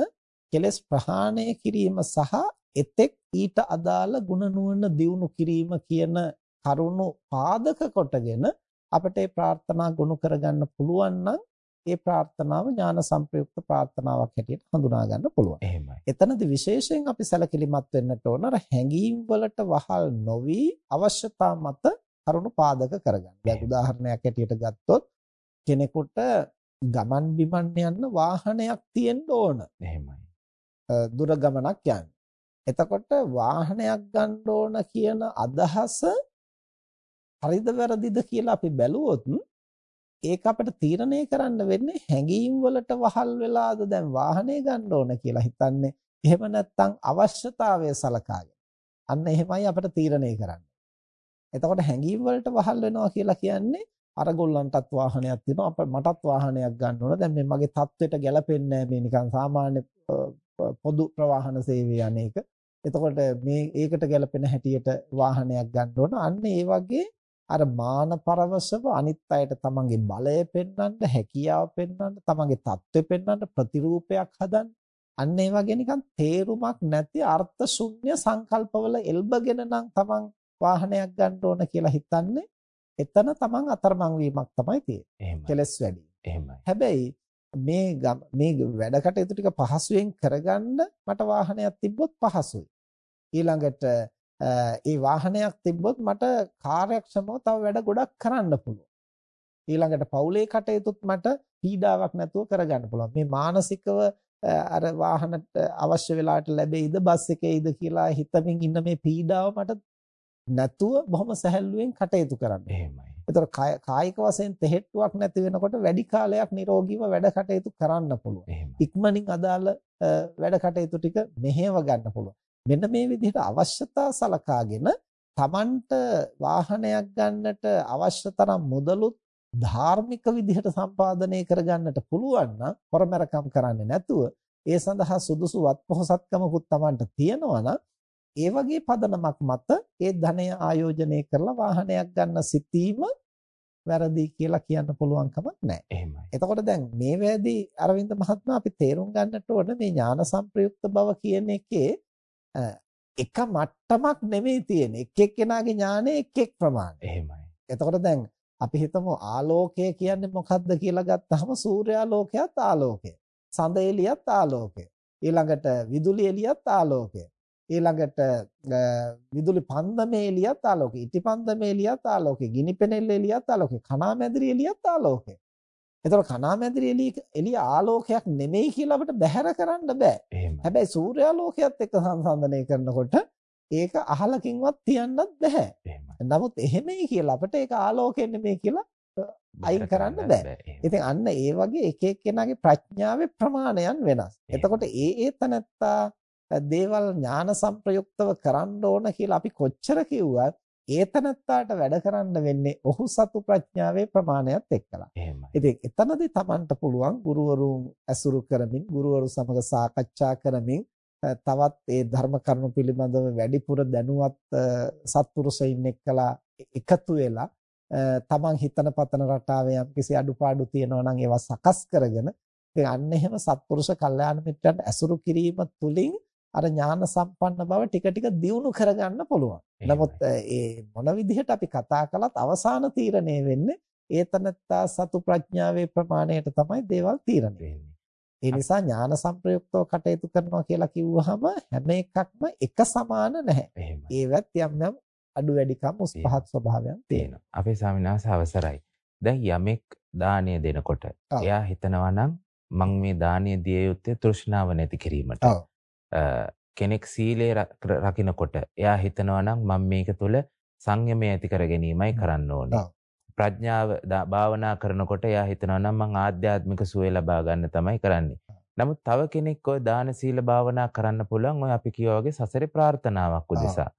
කෙලස් ප්‍රහාණය කිරීම සහ එතෙක් ඊට අදාළ ಗುಣ නුවණ දියුණු කිරීම කියන කරුණු පාදක කොටගෙන අපිට ඒ ප්‍රාර්ථනා ගොනු කරගන්න පුළුවන් නම් ඒ ප්‍රාර්ථනාව ඥාන සංප්‍රයුක්ත ප්‍රාර්ථනාවක් හැටියට හඳුනා ගන්න පුළුවන්. එහෙමයි. එතනදී විශේෂයෙන් අපි සැලකිලිමත් වෙන්නට ඕන අර හැඟීම් වලට වහල් නොවි අවශ්‍යතා මත කරුණු පාදක කරගන්න. දැන් උදාහරණයක් හැටියට ගත්තොත් කෙනෙකුට ගමන් බිමන් යන්න වාහනයක් තියෙන්න ඕන. එහෙමයි. දුර ගමනක් යන්න. එතකොට වාහනයක් ගන්න ඕන කියන අදහස හරිද වැරදිද කියලා අපි බැලුවොත් ඒක අපිට තීරණය කරන්න වෙන්නේ හැඟීම් වලට වහල් වෙලාද දැන් වාහනේ ගන්න ඕන කියලා හිතන්නේ. එහෙම නැත්නම් අවශ්‍යතාවය සලකාගෙන. අන්න එහෙමයි අපිට තීරණය කරන්න. එතකොට හැඟීම් වලට වහල් වෙනවා කියලා කියන්නේ අර ගොල්ලන්ටත් වාහනයක් තියෙනවා අප මටත් වාහනයක් ගන්න ඕන. දැන් මේ මගේ තත්වෙට ගැලපෙන්නේ මේ නිකන් සාමාන්‍ය පොදු ප්‍රවාහන සේවය අනේක. එතකොට මේ ඒකට ගැලපෙන හැටියට වාහනයක් ගන්න ඕන. අන්න ඒ වගේ අර මාන පරවශව අනිත් අයට තමන්ගේ බලය පෙන්වන්න, හැකියාව පෙන්වන්න, තමන්ගේ தත්ත්වය පෙන්වන්න ප්‍රතිරූපයක් හදන්න. අන්න ඒ වගේ නිකන් තේරුමක් නැති අර්ථ ශුන්‍ය සංකල්පවල එල්බගෙන නම් තමන් වාහනයක් ගන්න ඕන කියලා හිතන්නේ එතන තමන් අතරමං වීමක් තමයි තියෙන්නේ. කෙලස් වැඩි. එහෙමයි. හැබැයි මේ මේ වැඩ කටයුතු ටික පහසුවෙන් කරගන්න මට වාහනයක් තිබ්බොත් පහසුයි. ඊළඟට ඒ වාහනයක් තිබ්බොත් මට කාර්යක්ෂමව තව වැඩ ගොඩක් කරන්න පුළුවන්. ඊළඟට පවුලේ කටයුතුත් මට පීඩාවක් නැතුව කරගන්න පුළුවන්. මේ මානසිකව අර වාහනට අවශ්‍ය වෙලාවට ලැබෙයිද බස් එකේද කියලා හිතමින් ඉන්න මේ පීඩාව මට නැතුව බොහොම සැහැල්ලුවෙන් කටයුතු කරන්න. එහෙමයි. ඒතර කායික වශයෙන් තෙහෙට්ටුවක් නැති වෙනකොට වැඩි කාලයක් නිරෝගීව වැඩ කටයුතු කරන්න පුළුවන්. ඉක්මනින් අදාළ වැඩ කටයුතු ටික මෙහෙව ගන්න පුළුවන්. මෙන්න මේ විදිහට අවශ්‍යතා සලකාගෙන Tamanට වාහනයක් ගන්නට අවශ්‍ය තරම් මුදලුත් ධාර්මික විදිහට සම්පාදනය කරගන්නට පුළුවන් නම් පරමරකම් කරන්නේ නැතුව ඒ සඳහා සුදුසු වත්පොහසත්කමකුත් Tamanට තියෙනවා නම් ඒ වගේ පදනමක් මත ඒ ධනය ආයෝජනය කරලා වාහනයක් ගන්න සිටීම වැරදි කියලා කියන්න පුළුවන් කමක් නැහැ. එහෙමයි. එතකොට දැන් මේ වේදී අරවින්ද මහත්මයා අපි තේරුම් ගන්නට ඕන මේ ඥාන සංප්‍රයුක්ත බව කියන එකේ එක මට්ටමක් නෙමෙයි තියෙන්නේ. එක් එක්කෙනාගේ ඥානය එක් එක් ප්‍රමාණය. එහෙමයි. එතකොට දැන් අපි හිතමු ආලෝකය කියන්නේ මොකක්ද කියලා ගත්තාම සූර්යාලෝකයත් ආලෝකය. සඳ එළියත් ආලෝකය. ඊළඟට විදුලි එළියත් ආලෝකය. ඊළඟට විදුලි පන්දමේ එළියත් ආලෝකය. ඉටි පන්දමේ එළියත් ආලෝකය. ගිනි පෙනෙල් එළියත් ආලෝකය. කණාමැදිරි එළියත් ආලෝකය. එතකොට කණාමැදිරි එළිය එළිය ආලෝකයක් නෙමෙයි කියලා අපිට බැහැර කරන්න බෑ. හැබැයි සූර්යාලෝකයත් එක්ක සංසන්දනය කරනකොට ඒක අහලකින්වත් තියන්නත් බෑ. නමුත් එහෙමයි කියලා අපිට ඒක ආලෝකය නෙමෙයි කියලා අයින් කරන්න බෑ. ඉතින් අන්න ඒ වගේ එක එක්කෙනාගේ ප්‍රඥාවේ ප්‍රමාණයන් වෙනස්. එතකොට ඒ ඒ තනත්තා දේවල් ඥාන සංප්‍රයුක්තව කරන්න ඕන කියලා අපි කොච්චර කිව්වත් ඒතනත්තාට වැඩ කරන්න වෙන්නේ ඔහු සතු ප්‍රඥාවේ ප්‍රමාණයත් එක්කලා. එහෙමයි. ඉතින් එතනදී Tamanට පුළුවන් ගුරුවරුන් ඇසුරු කරමින් ගුරුවරු සමග සාකච්ඡා කරමින් තවත් ඒ ධර්ම කරුණු පිළිබඳව වැඩිපුර දැනුවත් සත්පුරුෂයින් එක්කලා එකතු වෙලා තමන් හිතන පතන රටාවේ යම්කිසි අඩුපාඩු තියෙනවා නම් ඒවා සකස් කරගෙන ඉතින් අන්න එහෙම සත්පුරුෂ කල්යාණ මිත්‍රයන්ට ඇසුරු කිරීම තුළින් අර ඥාන සම්පන්න බව ටික ටික දියුණු කරගන්න පුළුවන්. නමුත් ඒ මොන විදිහට අපි කතා කළත් අවසාන තීරණය වෙන්නේ ඒතනත්තා සතු ප්‍රඥාවේ ප්‍රමාණයට තමයි දේවල් තීරණය වෙන්නේ. ඒ නිසා ඥාන සංප්‍රයුක්තව කටයුතු කරනවා කියලා කිව්වහම හැම එකක්ම එක සමාන නැහැ. ඒවත් යම් යම් අඩු වැඩිකම් උස් පහත් ස්වභාවයන් තියෙනවා. අපේ ස්වාමීන් වහන්සේ අවසරයි. දැන් යමෙක් දානය දෙනකොට. එයා හිතනවා නම් මං මේ දානය දිය යුත්තේ තෘෂ්ණාව නැති කිරීමට. ඔව්. කෙනෙක් සීලය ර- රකින්නකොට එයා හිතනවා නම් මම මේක තුළ සංයමය ඇති කර ගැනීමයි කරන්න ඕනේ. ප්‍රඥාව භාවනා කරනකොට එයා හිතනවා නම් මං ආධ්‍යාත්මික සුවය ලබා ගන්න තමයි කරන්නේ. නමුත් තව කෙනෙක් ඔය දාන සීල භාවනා කරන්න පුළුවන් ඔය අපි කිව්වා වගේ සසරේ ප්‍රාර්ථනාවක් උදෙසා.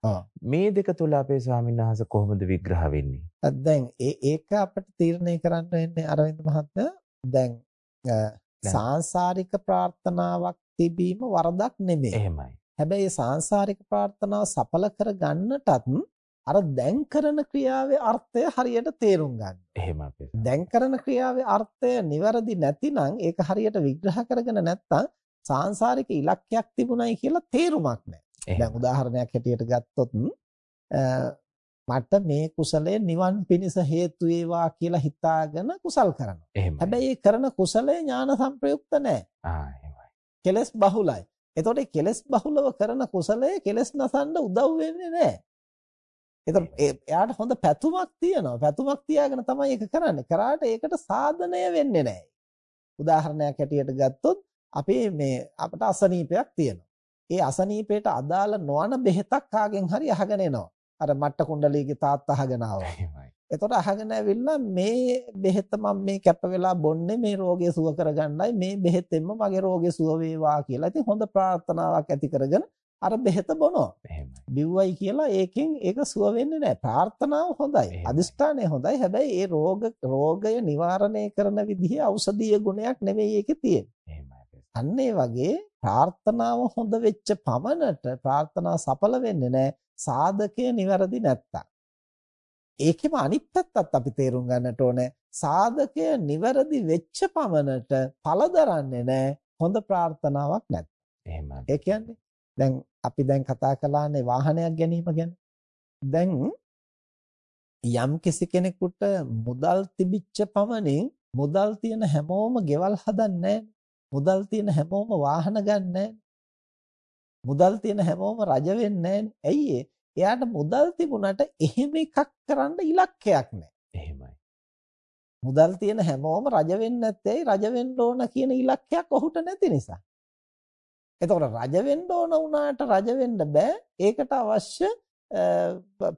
මේ දෙක තුල අපේ ස්වාමීන් වහන්සේ කොහොමද විග්‍රහ වෙන්නේ? දැන් ඒක අපිට තීරණය කරන්න වෙන්නේ අරවින්ද මහත්මයා දැන් සාංශාරික ප්‍රාර්ථනාවක් තිබීම වරදක් නෙමෙයි. එහෙමයි. හැබැයි සාංශාරික ප්‍රාර්ථනාව සඵල කර ගන්නටත් අර දැන් කරන ක්‍රියාවේ අර්ථය හරියට තේරුම් ගන්න. එහෙම අපේ. දැන් කරන ක්‍රියාවේ අර්ථය නිවැරදි නැතිනම් ඒක හරියට විග්‍රහ කරගෙන නැත්නම් සාංශාරික ඉලක්කයක් තිබුණයි කියලා තේරුමක් නැහැ. දැන් උදාහරණයක් හැටියට ගත්තොත් මට මේ කුසලය නිවන් පිණිස හේතු වේවා කියලා හිතාගෙන කුසල් කරනවා. හැබැයි ඒ කරන කුසලය ඥාන සංප්‍රයුක්ත නැහැ. ආ එහෙමයි. කෙලස් බහුලයි. එතකොට මේ කෙලස් බහුලව කරන කුසලය කෙලස් නසන්න උදව් වෙන්නේ නැහැ. එතකොට ඒ- එයාට හොඳ පැතුමක් තියෙනවා. පැතුමක් තියාගෙන තමයි ඒක කරන්නේ. කරාට ඒකට සාධනය වෙන්නේ නැහැ. උදාහරණයක් හැටියට ගත්තොත් අපි මේ අපට අසනීපයක් තියෙනවා. ඒ අසනීපයට අදාළ නොවන බෙහෙතක් කාගෙන් හරි අහගෙන එනවා. අර මට්ට කුණ්ඩලීගේ තාත්තා අහගෙන ආවා. එතකොට අහගෙන ඇවිල්ලා මේ බෙහෙත මම මේ කැප වෙලා බොන්නේ මේ රෝගය සුව කරගන්නයි මේ බෙහෙතෙන්ම මගේ රෝගය සුව වේවා කියලා. ඉතින් හොඳ ප්‍රාර්ථනාවක් ඇති කරගෙන අර බෙහෙත බොනවා. එහෙමයි. බිව්වයි කියලා ඒකෙන් ඒක සුව වෙන්නේ නැහැ. ප්‍රාර්ථනාව හොඳයි. අදිෂ්ඨානය හොඳයි. හැබැයි ඒ රෝග රෝගය නිවාරණය කරන විදිහේ ඖෂධීය ගුණයක් නෙවෙයි ඒකේ තියෙන්නේ. එහෙමයි. අන්න ඒ වගේ ප්‍රාර්ථනාව හොඳ වෙච්ච පමණට ප්‍රාර්ථනා සඵල වෙන්නේ නැහැ. සාධකය නිවැරදි නැත්තම්. ඒකෙම අනිත් පැත්තත් අපි තේරුම් ගන්නට ඕනේ. සාධකය නිවැරදි වෙච්ච පමණට ඵල දරන්නේ නැහැ. හොඳ ප්‍රාර්ථනාවක් නැත්නම්. එහෙමයි. ඒ කියන්නේ දැන් අපි දැන් කතා කළානේ වාහනයක් ගැනීම ගැන. දැන් යම් කිසි කෙනෙකුට මුදල් තිබිච්ච පමණින් මුදල් තියෙන හැමෝම ගෙවල් හදන්නේ මුදල් තියෙන හැමෝම වාහන ගන්නෑ මුදල් තියෙන හැමෝම රජ වෙන්නේ ඇයි ඒ? එයාට මුදල් තිබුණට එහෙම එකක් කරන්න ඉලක්කයක් නැහැ. එහෙමයි. මුදල් තියෙන හැමෝම රජ වෙන්නේ නැත්තේ රජ වෙන්න ඕන කියන ඉලක්කයක් ඔහුට නැති නිසා. එතකොට රජ වෙන්න ඕන වුණාට රජ වෙන්න බෑ. ඒකට අවශ්‍ය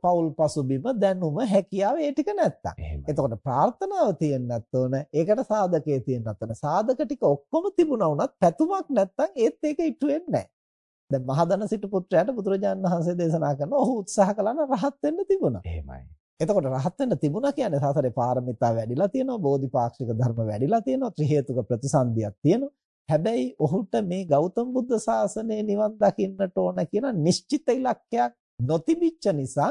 පෞල් පසුබිම දැනුම හැකියාව ඒ ටික නැත්තම්. එතකොට ප්‍රාර්ථනාව තියෙන්නත් ඕන. ඒකට සාධකයේ තියෙන්නත් ඕන. සාධක ටික ඔක්කොම තිබුණා වුණත් පැතුමක් නැත්තම් ඒත් ඒක ඉටු වෙන්නේ නැහැ. දැන් මහදන සිටු පුත්‍රයාට බුදුරජාණන් වහන්සේ දේශනා කරනවා ඔහු උත්සාහ කළා නම් රහත් වෙන්න තිබුණා. එහෙමයි. එතකොට රහත් වෙන්න තිබුණා කියන්නේ සසරේ පාරමිතා වැඩිලා තියෙනවා, බෝධිපාක්ෂික ධර්ම වැඩිලා තියෙනවා, ත්‍රි හේතුක ප්‍රතිසන්දියක් තියෙනවා. හැබැයි ඔහුට මේ ගෞතම බුද්ධ ශාසනය නිවන් දකින්නට ඕන කියන නිශ්චිත ඉලක්කයක් නොතිබිච්ච නිසා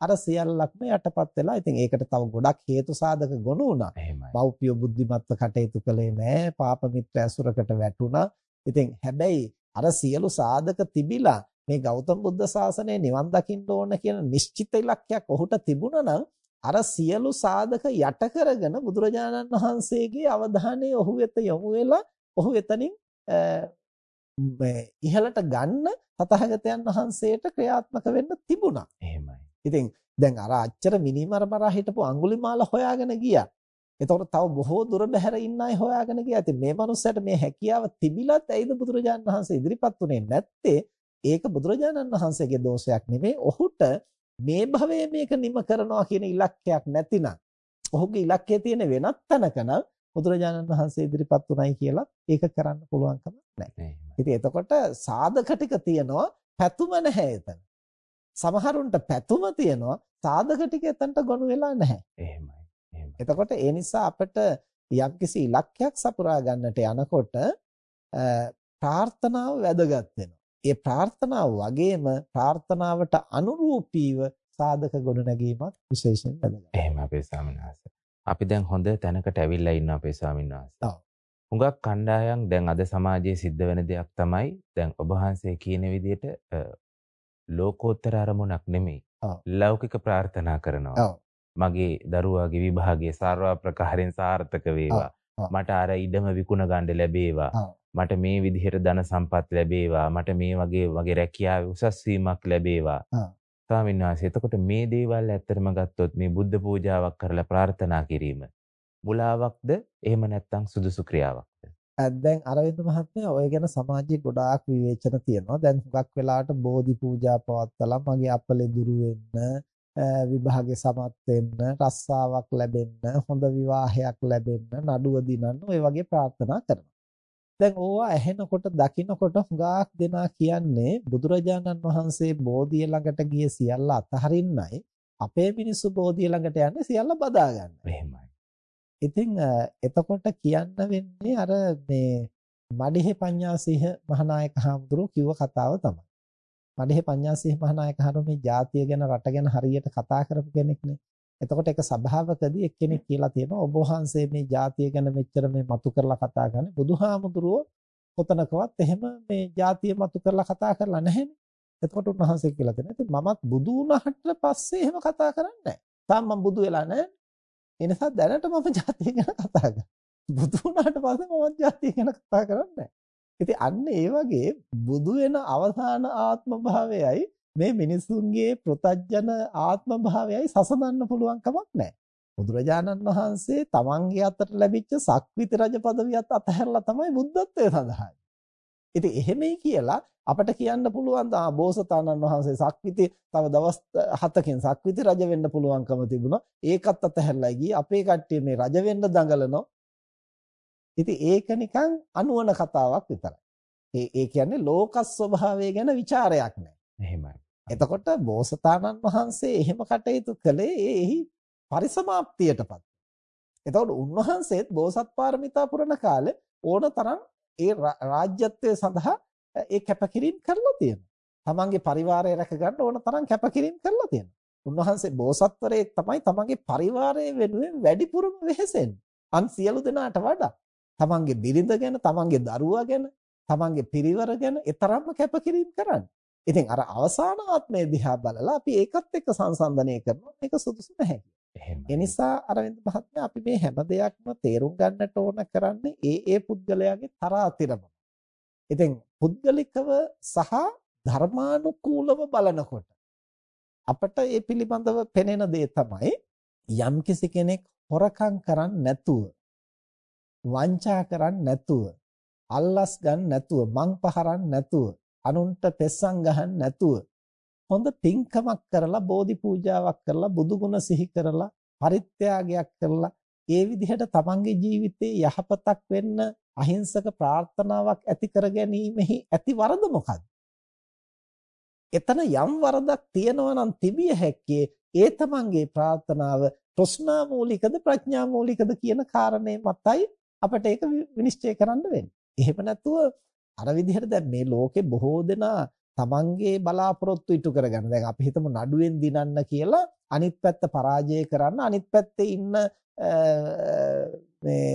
අර සියල්ලක්ම යටපත් වෙලා. ඉතින් ඒකට තව ගොඩක් හේතු සාධක ගොනු වුණා. මව්පිය බුද්ධිමත්ව කටයුතු කළේ නැහැ, පාප මිත්‍ර ඇසුරකට වැටුණා. ඉතින් හැබැයි අර සියලු සාධක තිබිලා මේ ගෞතම බුද්ධ ශාසනය නිවන් දකින්න ඕන කියන නිශ්චිත ඉලක්කයක් ඔහුට තිබුණා නම් අර සියලු සාධක යට කරගෙන බුදුරජාණන් වහන්සේගේ අවධානය ඔහු වෙත යොමු වෙලා ඔහු එතනින් ඉහළට ගන්න තථාගතයන් වහන්සේට ක්‍රියාත්මක වෙන්න තිබුණා. එහෙමයි. ඉතින් දැන් අර අච්චර මිනිමරමරා හිටපු අඟුලිමාල හොයාගෙන ගියා. එතකොට තව බොහෝ දුර බැහැර ඉන්න අය හොයාගෙන ගියා. ඉතින් මේ මනුස්සයාට මේ හැකියාව තිබිලත් ඇයිද බුදුරජාණන් වහන්සේ ඉදිරිපත් උනේ නැත්තේ? ඒක බුදුරජාණන් වහන්සේගේ දෝෂයක් නෙමෙයි. ඔහුට මේ භවයේ මේක නිම කරනවා කියන ඉලක්කයක් නැතිනම් ඔහුගේ ඉලක්කය තියෙන වෙනත් තැනක නම් බුදුරජාණන් වහන්සේ ඉදිරිපත් උනායි කියලා ඒක කරන්න පුළුවන් කමක් නැහැ. ඉතින් එතකොට සාධක ටික තියෙනවා පැතුම නැහැ එතන. සමහරුන්ට පැතුම තියෙනවා සාධක ටික එතනට ගොනු වෙලා නැහැ. එහෙමයි. එහෙමයි. එතකොට ඒ නිසා අපිට යම්කිසි ඉලක්කයක් සපුරා ගන්නට යනකොට ප්‍රාර්ථනාව වැදගත් වෙනවා. ඒ ප්‍රාර්ථනාව වගේම ප්‍රාර්ථනාවට අනුරූපීව සාධක ගොඩනැගීමත් විශේෂයෙන් වැදගත්. එහෙම අපේ ස්වාමීන්. අපි දැන් හොඳ තැනකට ඇවිල්ලා ඉන්න අපේ ස්වාමීන් වහන්සේ. හුඟක් කණ්ඩායම් දැන් අද සමාජයේ සිද්ධ වෙන දෙයක් තමයි දැන් ඔබ වහන්සේ කියන විදිහට ලෝකෝත්තර අරමුණක් නෙමෙයි. ලෞකික ප්‍රාර්ථනා කරනවා. මගේ දරුවාගේ විභාගයේ සාර්වා ප්‍රකාරයෙන් සාර්ථක වේවා. මට අර ඉඩම විකුණ ගන්න ලැබේවා. මට මේ විදිහට ධන සම්පත් ලැබේවා. මට මේ වගේ වගේ රැකියාවේ උසස් වීමක් ලැබේවා. ස්වාමීන් වහන්සේ එතකොට මේ දේවල් ඇත්තටම ගත්තොත් මේ බුද්ධ පූජාවක් කරලා ප්‍රාර්ථනා කිරීම මුලාවක්ද එහෙම නැත්නම් සුදුසු ක්‍රියාවක්ද? දැන් අරවින්ද මහත්මයා ඔය ගැන සමාජයේ ගොඩාක් විවේචන තියෙනවා. දැන් හුඟක් වෙලාවට බෝධි පූජා පවත්වලා මගේ අපලේ දුරු වෙන්න, විභාගේ සමත් වෙන්න, රස්සාවක් ලැබෙන්න, හොඳ විවාහයක් ලැබෙන්න, නඩුව දිනන්න ඔය වගේ ප්‍රාර්ථනා කරනවා. දැන් ඕවා ඇහෙනකොට දකිනකොට හුඟක් දෙනා කියන්නේ බුදුරජාණන් වහන්සේ බෝධිය ළඟට ගිය සියල්ල අතහරින්නයි අපේ මිනිස්සු බෝධිය ළඟට යන්නේ සියල්ල බදා ගන්න. එහෙමයි. ඉතින් එතකොට කියන්න වෙන්නේ අර මේ මඩිහේ පඤ්ඤාසීහ මහානායක හාමුදුරුවෝ කිව්ව කතාව තමයි. මඩිහේ පඤ්ඤාසීහ මහානායක හාමුදුරුවෝ මේ ජාතිය ගැන රට ගැන හරියට කතා කරපු කෙනෙක්නේ. එතකොට එක සභාවකදී එක්කෙනෙක් කියලා තියෙනවා ඔබ වහන්සේ මේ ජාතිය ගැන මෙච්චර මේ මතු කරලා කතා කරන්නේ බුදුහාමුදුරුවෝ කොතනකවත් එහෙම මේ ජාතිය මතු කරලා කතා කරලා නැහැනේ. එතකොට උන්වහන්සේ කියලා තියෙනවා. ඉතින් මමත් බුදු වුණාට පස්සේ එහෙම කතා කරන්නේ නැහැ. තාම මම බුදු වෙලා නැහැ. ඒ නිසා දැනට මම ජාතිය ගැන කතා කරනවා. බුදු වුණාට පස්සේ මම ජාතිය ගැන කතා කරන්නේ ඉතින් අන්න ඒ වගේ බුදු වෙන අවසාන ආත්ම භාවයයි මේ මිනිසුන්ගේ ප්‍රතජන ආත්ම භාවයයි සසඳන්න පුළුවන් කමක් නැහැ. බුදුරජාණන් වහන්සේ තමන්ගේ අතට ලැබිච්ච සක්විති රජ පදවියත් අතහැරලා තමයි බුද්ධත්වයට සඳහන්. ඉතින් එහෙමයි කියලා අපිට කියන්න පුළුවන් දා බෝසතාණන් වහන්සේ සක්විති තව දවස් 7කින් සක්විති රජ වෙන්න පුළුවන්කම තිබුණා. ඒකත් අතහැරලා ගියේ අපේ කට්ටිය මේ රජ වෙන්න දඟලනවා. ඉතින් ඒක නිකන් අනුවන කතාවක් විතරයි. ඒ ඒ කියන්නේ ලෝක ස්වභාවය ගැන ਵਿਚාරයක් නැහැ. එහෙමයි. එතකොට බෝසතාණන් වහන්සේ එහෙම කටයුතු කළේ එහි පරිසමාප්තියටපත්. එතකොට උන්වහන්සේත් බෝසත් පාරමිතා පුරන කාලේ ඕන තරම් ඒ රාජ්‍යත්වය සඳහා ඒ කැපකිරීම කරලා තියෙනවා. තමන්ගේ පරිවාරය රැක ගන්න ඕන තරම් කැපකිරීම කරලා තියෙනවා. උන්වහන්සේ බෝසත්වරයෙක් තමයි තමන්ගේ පරිවාරය වෙනුවෙන් වැඩිපුරම වෙහෙසෙන්නේ. අන් සියලු දෙනාට වඩා තමන්ගේ බිරිඳ ගැන, තමන්ගේ දරුවා ගැන, තමන්ගේ පිරිවර ගැන ඒතරම්ම කැපකිරීම කරන්නේ. ඉතින් අර අවසාන ආත්මය දිහා බලලා අපි ඒකත් එක්ක සංසන්දනය කරනවා මේක සුදුසු නැහැ කියලා. ඒ නිසා අරවින්ද මහත්මයා අපි මේ හැම දෙයක්ම තේරුම් ගන්නට ඕන කරන්නේ ඒ ඒ පුද්ගලයාගේ තරාතිරම. ඉතින් පුද්ගලිකව සහ ධර්මානුකූලව බලනකොට අපට ඒ පිළිබඳව පෙනෙන දේ තමයි යම්කිසි කෙනෙක් හොරකම් කරන්නේ නැතුව වංචා කරන්නේ නැතුව අල්ලස් ගන්න නැතුව මං පහරන්නේ නැතුව අනුන්ට පෙස්සම් ගහන්න නැතුව හොඳ පින්කමක් කරලා බෝධි පූජාවක් කරලා බුදු ගුණ සිහි කරලා පරිත්‍යාගයක් කරලා ඒ විදිහට තමන්ගේ ජීවිතේ යහපතක් වෙන්න අහිංසක ප්‍රාර්ථනාවක් ඇති කර ගැනීමෙහි ඇති වරද මොකක්ද? එතන යම් වරදක් තියෙනවා නම් තිබිය හැක්කේ ඒ තමන්ගේ ප්‍රාර්ථනාව ප්‍රශ්නා මූලිකද ප්‍රඥා මූලිකද කියන කාරණේ මතයි අපිට ඒක විනිශ්චය කරන්න වෙන්නේ. එහෙම නැතුව අර විදිහට දැන් මේ ලෝකේ බොහෝ දෙනා තමන්ගේ බලාපොරොත්තු ඉටු කරගන්න. දැන් අපි හිතමු නඩුවෙන් දිනන්න කියලා අනිත් පැත්ත පරාජය කරන්න අනිත් පැත්තේ ඉන්න මේ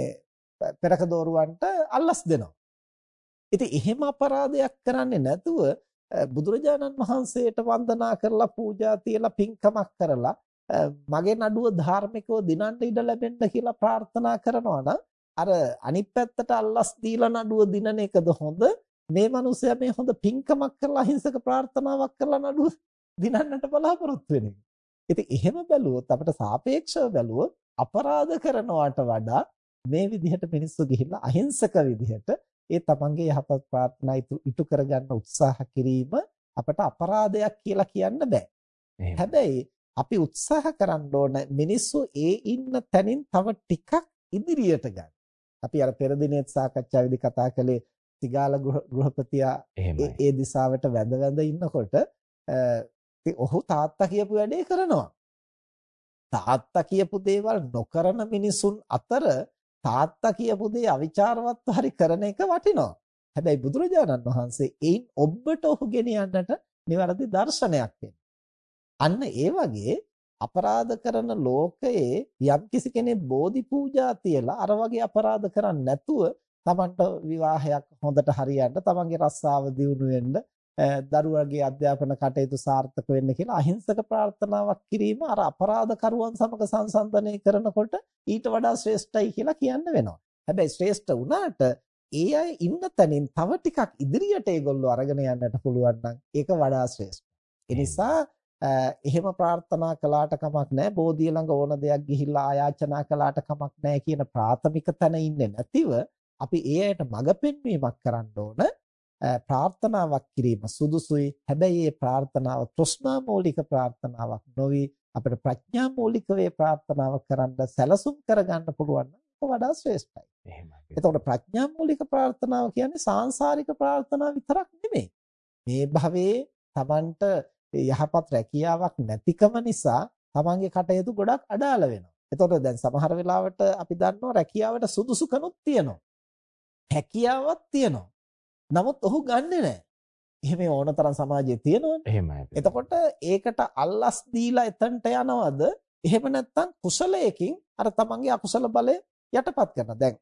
පෙරක දෝරුවන්ට අල්ලස් දෙනවා. ඉතින් එහෙම අපරාධයක් කරන්නේ නැතුව බුදුරජාණන් වහන්සේට වන්දනා කරලා පූජා තියලා පින්කමක් කරලා මගේ නඩුව ධාර්මිකව දිනන්න ඉඩ ලැබෙන්න කියලා ප්‍රාර්ථනා කරනවා නම් අර අනිත් පැත්තට අල්ලස් දීලා නඩුව දිනන එකද හොඳ මේ මිනිස්සයා මේ හොඳ පින්කමක් කරලා අහිංසක ප්‍රාර්ථනාවක් කරලා නඩුව දිනන්නට බලාපොරොත්තු වෙන එක. ඉතින් එහෙම බැලුවොත් අපිට සාපේක්ෂව බැලුවොත් අපරාධ කරනවට වඩා මේ විදිහට මිනිස්සු ගිහිල්ලා අහිංසක විදිහට ඒ තමන්ගේ යහපත් ප්‍රාර්ථනා ඉටු කරගන්න උත්සාහ කිරීම අපට අපරාධයක් කියලා කියන්න බෑ. හැබැයි අපි උත්සාහ කරන්න ඕන මිනිස්සු ඒ ඉන්න තැනින් තව ටිකක් ඉදිරියට ගන්න. අපි අර පෙර දිනෙත් සාකච්ඡාවේදී කතා කළේ තිගාල ගෘහපතියා ඒ දිශාවට වැඳ වැඳ ඉන්නකොට ඔහු තාත්තා කියපු වැඩේ කරනවා. තාත්තා කියපු දේවල් නොකරන මිනිසුන් අතර තාත්තා කියපු දේ අවිචාරවත්ව හරි කරන එක වටිනවා. හැබැයි බුදුරජාණන් වහන්සේ ඒන් ඔබට ඔහු ගෙනියන්නට නිවැරදි දර්ශනයක් අන්න ඒ වගේ අපරාධ කරන ලෝකයේ යම්කිසි කෙනෙක් බෝධි පූජා තියලා අර වගේ අපරාධ කරන්නේ නැතුව තමන්ට විවාහයක් හොඳට හරියන්න තමන්ගේ රස්සාව දියුණු වෙන්න දරුවගේ අධ්‍යාපන කටයුතු සාර්ථක වෙන්න කියලා අහිංසක ප්‍රාර්ථනාවක් කිරීම අර අපරාධකරුවන් සමග සංසන්දනය කරනකොට ඊට වඩා ශ්‍රේෂ්ඨයි කියලා කියන්න වෙනවා. හැබැයි ශ්‍රේෂ්ඨ වුණාට ඒ අය ඉන්න තැනින් තව ටිකක් ඉදිරියට ඒගොල්ලෝ අරගෙන යන්නට පුළුවන් නම් ඒක වඩා ශ්‍රේෂ්ඨයි. ඒ නිසා එහෙම ප්‍රාර්ථනා කළාට කමක් නැහැ. බෝධිය ළඟ ඕන දෙයක් ගිහිල්ලා ආයාචනා කළාට කමක් නැහැ කියන ප්‍රාථමික තැන ඉන්නේ නැතිව අපි ඒ ඇයට මඟ පෙන්වීමක් කරන්න ඕන. ප්‍රාර්ථනාවක් කිරීම සුදුසුයි. හැබැයි මේ ප්‍රාර්ථනාව තෘෂ්ණා මූලික ප්‍රාර්ථනාවක් නොවි අපිට ප්‍රඥා මූලික වේ ප්‍රාර්ථනාවක් කරන්න සැලසුම් කරගන්න පුළුවන් නම් වඩා ශ්‍රේෂ්ඨයි. එහෙමයි. එතකොට ප්‍රඥා මූලික ප්‍රාර්ථනාව කියන්නේ සාංශාරික ප්‍රාර්ථනා විතරක් නෙමෙයි. මේ භවයේ Tamanට යහපත් රැකියාවක් නැතිකම නිසා තමන්ගේ කටයුතු ගොඩක් අඩාල වෙනවා. එතකොට දැන් සමහර වෙලාවට අපි දන්නවා රැකියාවට සුදුසුකනුත් තියෙනවා. හැකියාවක් තියෙනවා. නමුත් ඔහු ගන්නෙ නැහැ. එහෙම ඕනතරම් සමාජයේ තියෙනවනේ. එහෙමයි. එතකොට ඒකට අල්ලස් දීලා එතනට යනවද? එහෙම නැත්නම් කුසලයකින් අර තමන්ගේ අකුසල බලය යටපත් කරනවා. දැන්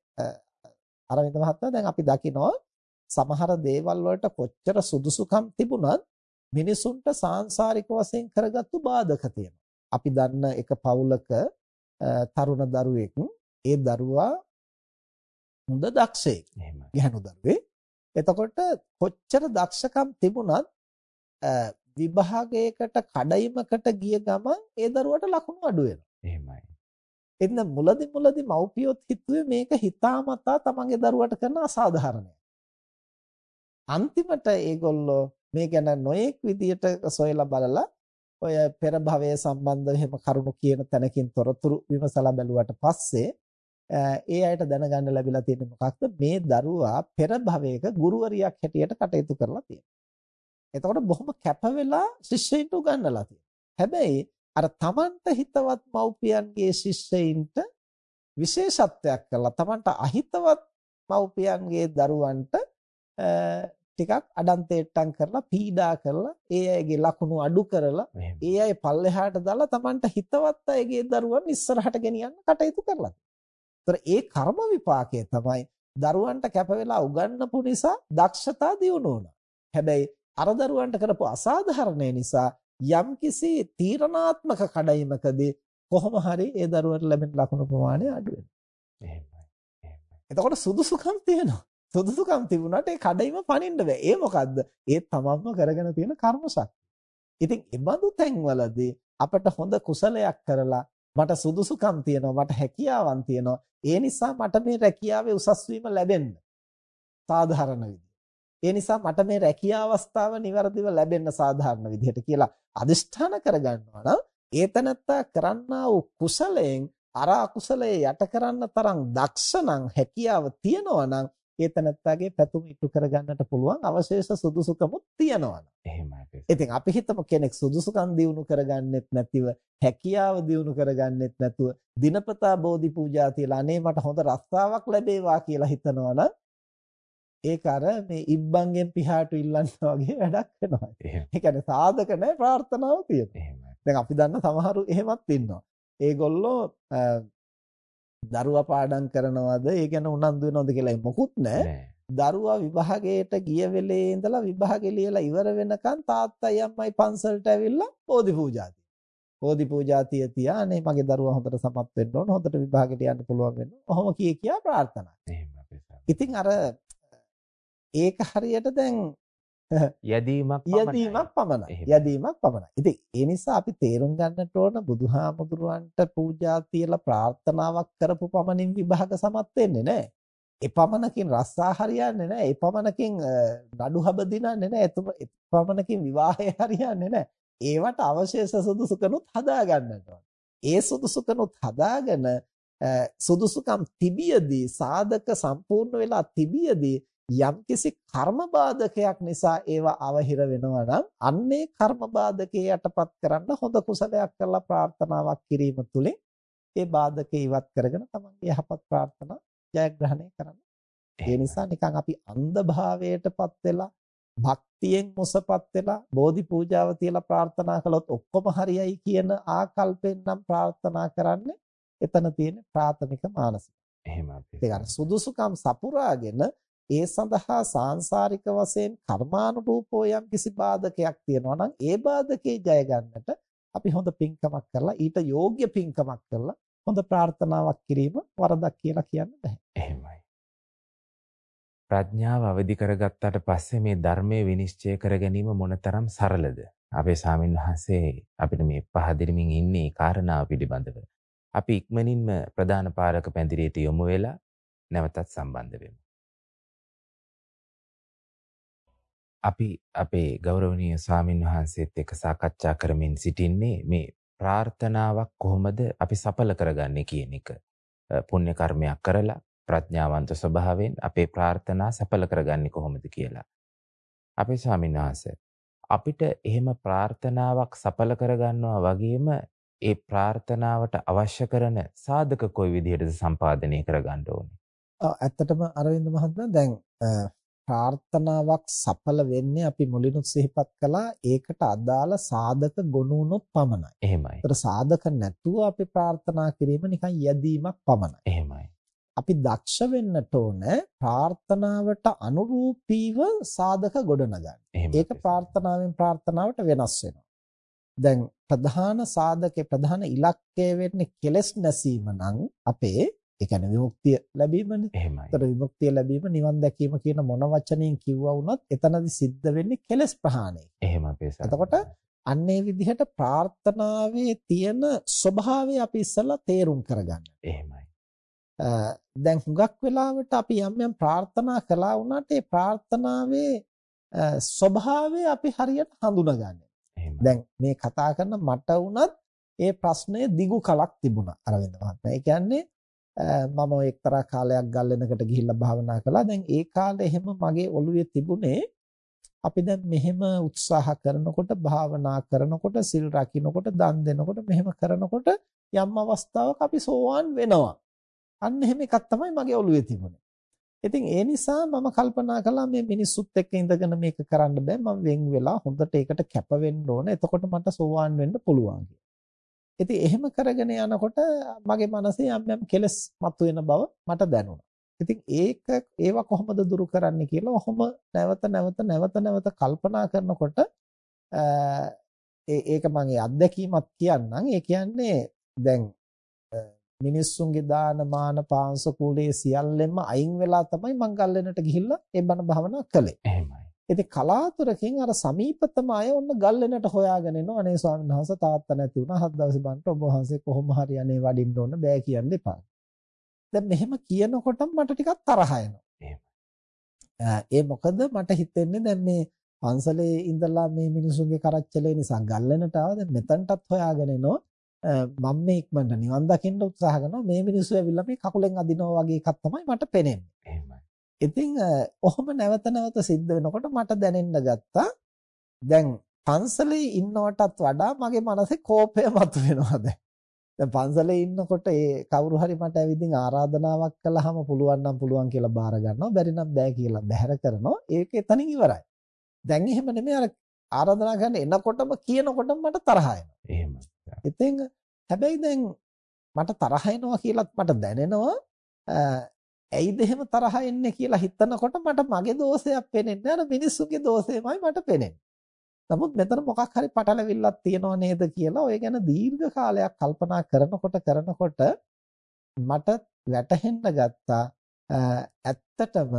අරවින්ද මහත්මයා දැන් අපි දකිනවා සමහර දේවල් වලට කොච්චර සුදුසුකම් තිබුණත් මිනිසුන්ට සාංශාරික වශයෙන් කරගත්තු බාධක තියෙනවා. අපි දන්න එක පවුලක තරුණ දරුවෙක් ඒ දරුවා හොඳ දක්ෂයෙක්. ගැහණු දරුවෙක්. එතකොට කොච්චර දක්ෂකම් තිබුණත් විභාගයකට කඩයිමකට ගිය ගමන් ඒ දරුවට ලකුණු අඩු වෙනවා. එහෙමයි. එන්න මුලදි මුලදි මව්පියොත් හිතුවේ මේක හිතාමතා තමන්ගේ දරුවට කරන අසාධාරණයක්. අන්තිමට ඒගොල්ලෝ මේ ගැන නොයෙක් විදියට සොයලා බලලා ඔය පෙර භවයේ සම්බන්ධව එහෙම කරුණු කියන තැනකින් තොරතුරු විමසලා බැලුවට පස්සේ ඒ අයට දැනගන්න ලැබිලා තියෙන්නේ මොකක්ද මේ දරුවා පෙර භවයක ගුරුවරියක් හැටියට කටයුතු කරලා තියෙනවා. එතකොට බොහොම කැප වෙලා ශිෂ්‍යයින්ට උගන්වලා තියෙනවා. හැබැයි අර Tamanta හිතවත් මව්පියන්ගේ ශිෂ්‍යයින්ට විශේෂත්වයක් කරලා Tamanta අහිතවත් මව්පියන්ගේ දරුවන්ට ටිකක් අඩන්තේට්ටම් කරලා පීඩා කරලා ඒ අයගේ ලකුණු අඩු කරලා ඒ අය පල්ලෙහාට දාලා Tamanට හිතවත් අයගේ දරුවන් ඉස්සරහට ගෙනියන්න කටයුතු කරලා. ඒතර ඒ කර්ම විපාකය තමයි දරුවන්ට කැප වෙලා උගන්වපු නිසා දක්ෂතා දියුණු වුණා. හැබැයි අර දරුවන්ට කරපු අසාධාරණය නිසා යම්කිසි තීරණාත්මක කඩයිමකදී කොහොම හරි ඒ දරුවන්ට ලැබෙන ලකුණු ප්‍රමාණය අඩු වෙනවා. එහෙමයි. එතකොට සුදුසුකම් තියෙනවා. සුදුසුකම් තිබුණාට ඒ කඩයිම පනින්න බෑ. ඒ මොකද්ද? ඒ තමන්ම කරගෙන තියෙන කර්ම ශක්තිය. ඉතින් එබඳු තැන්වලදී අපට හොඳ කුසලයක් කරලා මට සුදුසුකම් තියෙනවා මට හැකියාවන් තියෙනවා ඒ නිසා මට මේ රැකියාවේ උසස් වීම ලැබෙන්න සාධාරණ විදිහ. ඒ නිසා මට මේ රැකියා අවස්ථාව નિවරදිව ලැබෙන්න සාධාරණ විදිහට කියලා අදිෂ්ඨාන කරගන්නවා නම් ඒතනත්තා කරන්නා වූ කුසලයෙන් අර අකුසලයේ යට කරන්න තරම් දක්ෂ නම් හැකියාව තියෙනවා නම් ඒ තනත්තාගේ පැතුම ඉටු කරගන්නට පුළුවන් අවශේෂ සුදුසුකමුත් තියෙනවා. එහෙමයි. ඉතින් අපි හිතමු කෙනෙක් සුදුසුකම් දිනු කරගන්නෙත් නැතිව හැකියාව දිනු කරගන්නෙත් නැතුව දිනපතා බෝධි පූජා තියලා අනේ මට හොඳ රස්සාවක් ලැබේවා කියලා හිතනවා නම් ඒක අර මේ ඉබ්බන්ගෙන් පිහාටු ඉල්ලන්න වගේ වැඩක් වෙනවා. ඒ කියන්නේ සාධක නැහැ ප්‍රාර්ථනාව තියෙනවා. දැන් අපි දන්න සමහරු එහෙමත් ඉන්නවා. ඒගොල්ලෝ දරුවා පාඩම් කරනවද ඒ ගැන උනන්දු වෙනවද කියලා මොකුත් නැහැ. දරුවා විභාගයට ගිය වෙලේ ඉඳලා විභාගෙ ලියලා ඉවර වෙනකන් තාත්තයි අම්මයි පන්සලට ඇවිල්ලා බෝධි පූජා බෝධි පූජා තිය තියා අනේ මගේ දරුවා හොඳට සමත් වෙන්න ඕන හොඳට විභාගෙට යන්න පුළුවන් වෙන්න. ඔහොම කී කියා ප්‍රාර්ථනා. ඉතින් අර ඒක හරියට දැන් යදීමක් යදීමක් පමණයි. යදීමක් පමණයි. ඉතින් ඒ නිසා අපි තේරුම් ගන්නට ඕන බුදුහාමුදුරුවන්ට පූජා තියලා ප්‍රාර්ථනාවක් කරපු පමණින් විභාග සමත් වෙන්නේ නැහැ. ඒ පමණකින් රස්සා හරියන්නේ නැහැ. ඒ පමණකින් නඩු හබ දිනන්නේ නැහැ. ඒ පමණකින් විවාහය හරියන්නේ නැහැ. ඒවට අවශේෂ සුදුසුකනුත් හදා ගන්නට ඒ සුදුසුකනුත් හදාගෙන සුදුසුකම් තිබියදී සාධක සම්පූර්ණ වෙලා තිබියදී යම්කිසි කර්ම බාධකයක් නිසා ඒවා අවහිර වෙනවා නම් අන්නේ කර්ම බාධකේ යටපත් කරන්න හොඳ කුසලයක් කරලා ප්‍රාර්ථනාවක් කිරීම තුළින් ඒ බාධකේ ඉවත් කරගෙන තමන්ගේ යහපත් ප්‍රාර්ථනා ජයග්‍රහණය කරන්න. ඒ නිසා නිකන් අපි අන්ධ භාවයටපත් වෙලා භක්තියෙන් මුසපත් වෙලා බෝධි පූජාව තියලා ප්‍රාර්ථනා කළොත් ඔක්කොම හරියයි කියන ආකල්පෙන් නම් ප්‍රාර්ථනා කරන්නේ එතන තියෙන ප්‍රාථමික මානසික. එහෙම අපි. ඒක සුදුසුකම් සපුරාගෙන ඒ සඳහා සාංශාරික වශයෙන් කර්මානුරූපව යම් කිසි බාධකයක් තියෙනවා නම් ඒ බාධකේ ජය ගන්නට අපි හොඳ පින්කමක් කරලා ඊට යෝග්‍ය පින්කමක් කරලා හොඳ ප්‍රාර්ථනාවක් කිරීම වරදක් කියලා කියන්න බෑ. එහෙමයි. ප්‍රඥාව අවදි කරගත්තාට පස්සේ මේ ධර්මයේ විනිශ්චය කර ගැනීම මොනතරම් සරලද? අපේ ස්වාමීන් වහන්සේ අපිට මේ පහදිරමින් ඉන්නේ කාරණාව පිළිබඳව. අපි ඉක්මනින්ම ප්‍රධාන පාරක පැඳිරියට යොමු වෙලා නැවතත් සම්බන්ධ වෙමු. අපි අපේ ගෞරවනීය ස්වාමින් වහන්සේත් එක්ක සාකච්ඡා කරමින් සිටින්නේ මේ ප්‍රාර්ථනාවක් කොහොමද අපි සඵල කරගන්නේ කියන එක. පුණ්‍ය කර්මයක් කරලා ප්‍රඥාවන්ත ස්වභාවයෙන් අපේ ප්‍රාර්ථනා සඵල කරගන්නේ කොහොමද කියලා. අපේ ස්වාමීන් වහන්සේ අපිට එහෙම ප්‍රාර්ථනාවක් සඵල කරගන්නවා වගේම ඒ ප්‍රාර්ථනාවට අවශ්‍ය කරන සාධක කොයි විදිහටද සම්පාදනය කරගන්න ඕනේ? ඔව් ඇත්තටම අරවින්ද මහත්මයා දැන් ප්‍රාර්ථනාවක් සඵල වෙන්නේ අපි මුලිනුත් සිහිපත් කළා ඒකට අදාළ සාධක ගොනු වුණොත් පමණයි. එහෙමයි. ඒතර සාධක නැතුව අපි ප්‍රාර්ථනා කිරීම නිකන් යැදීමක් පමණයි. එහෙමයි. අපි දක්ෂ වෙන්නට ඕන ප්‍රාර්ථනාවට අනුරූපීව සාධක ගොඩනගන්න. ඒක ප්‍රාර්ථනාවෙන් ප්‍රාර්ථනාවට වෙනස් වෙනවා. දැන් ප්‍රධාන සාධකේ ප්‍රධාන ඉලක්කය වෙන්නේ කෙලස් නැසීම නම් අපේ ඒ කියන්නේ විමුක්තිය ලැබීමනේ. එහෙමයි. ඒතර විමුක්තිය ලැබීම නිවන් දැකීම කියන මොන වචනයෙන් කිව්වා වුණත් එතනදි සිද්ධ වෙන්නේ කෙලස් ප්‍රහාණය. එහෙම අපේ එතකොට අන්නේ විදිහට ප්‍රාර්ථනාවේ තියෙන ස්වභාවය අපි ඉස්සලා තේරුම් කරගන්න. එහෙමයි. දැන් හුඟක් වෙලාවට අපි යම් යම් ප්‍රාර්ථනා කළා වුණාට ඒ ප්‍රාර්ථනාවේ ස්වභාවය අපි හරියට හඳුනගන්නේ. දැන් මේ කතා කරන මට වුණත් ඒ ප්‍රශ්නය දිගු කලක් තිබුණා අරවින්ද මහත්මයා. ඒ කියන්නේ මම එක්තරා කාලයක් ගල්ලෙනකට ගිහිල්ලා භාවනා කළා. දැන් ඒ කාලේ එහෙම මගේ ඔළුවේ තිබුණේ අපි දැන් මෙහෙම උත්සාහ කරනකොට භාවනා කරනකොට සිල් රකින්නකොට දන් දෙනකොට මෙහෙම කරනකොට යම් අවස්ථාවක අපි සෝවාන් වෙනවා. අන්න එහෙම එකක් තමයි මගේ ඔළුවේ තිබුණේ. ඉතින් ඒ නිසා මම කල්පනා කළා මේ මිනිස්සුත් එක්ක ඉඳගෙන මේක කරන්න බෑ. මම වෙන් වෙලා හොඳට ඒකට කැප වෙන්න ඕන. එතකොට මට සෝවාන් වෙන්න පුළුවන් කියලා. ඉතින් එහෙම කරගෙන යනකොට මගේ මනසේ යම් යම් කෙලස් මතුවෙන බව මට දැනුණා. ඉතින් ඒක ඒවා කොහොමද දුරු කරන්නේ කියලා ඔහොම නැවත නැවත නැවත නැවත කල්පනා කරනකොට ඒක මම අත්දැකීමක් කියන්නම්. ඒ කියන්නේ දැන් මිනිස්සුන්ගේ දාන මාන පාංශ කුලේ සියල්ලෙම අයින් වෙලා තමයි මං ගල්ලෙනට ගිහිල්ලා ඒ බණ භාවනා කළේ. එහෙමයි. ඉතින් කලාතුරකින් අර සමීපතම අය ඔන්න ගල්ලෙනට හොයාගෙන එනවා අනේ ස්වාමීන් වහන්සේ තාත්තා නැති වුණා හත් දවසේ බන්ට ඔබ වහන්සේ කොහොම හරි අනේ වඩින්න ඕන බෑ කියන්න එපා. දැන් මෙහෙම කියනකොටම මට ටිකක් තරහ එනවා. ඒ මොකද මට හිතෙන්නේ දැන් මේ පන්සලේ ඉඳලා මේ මිනිසුන්ගේ කරච්චලේ නිසා ගල්ලෙනට ආව දැන් මෙතනටත් හොයාගෙන එනවා. මම මේ ඉක්මනට නිවන් දකින්න උත්සාහ කරනවා මේ මිනිස්සු ඇවිල්ලා මේ කකුලෙන් අදිනවා වගේ එකක් තමයි මට පේන්නේ. ඉතින් ඔහොම නැවත නැවත සිද්ධ වෙනකොට මට දැනෙන්න ගත්තා දැන් පන්සලේ ඉන්නවටත් වඩා මගේ මනසේ කෝපය මතුවෙනවා දැන්. දැන් පන්සලේ ඉන්නකොට ඒ කවුරු හරි මට ඇවිදින් ආරාධනාවක් කළාම පුළුවන් නම් පුළුවන් කියලා බාර ගන්නවා බැරි නම් බෑ කියලා බැහැර කරනවා ඒක එතනින් ඉවරයි. දැන් එහෙම නෙමෙයි අර ආරාධනා කරන්න එනකොටම කියනකොටම මට තරහ එනවා. එහෙමයි. ඉතින් හැබැයි දැන් මට තරහ එනවා කියලාත් මට දැනෙනවා ඇයිද එහෙම තරහ එන්නේ කියලා හිතනකොට මට මගේ දෝෂයක් පේන්නේ අර මිනිස්සුගේ දෝෂයමයි මට පේන්නේ. නමුත් මෙතන මොකක් හරි පටලවිල්ලක් තියෙනව නේද කියලා ඔය ගැන දීර්ඝ කාලයක් කල්පනා කරනකොට කරනකොට මට වැටහෙන්න ගත්තා ඇත්තටම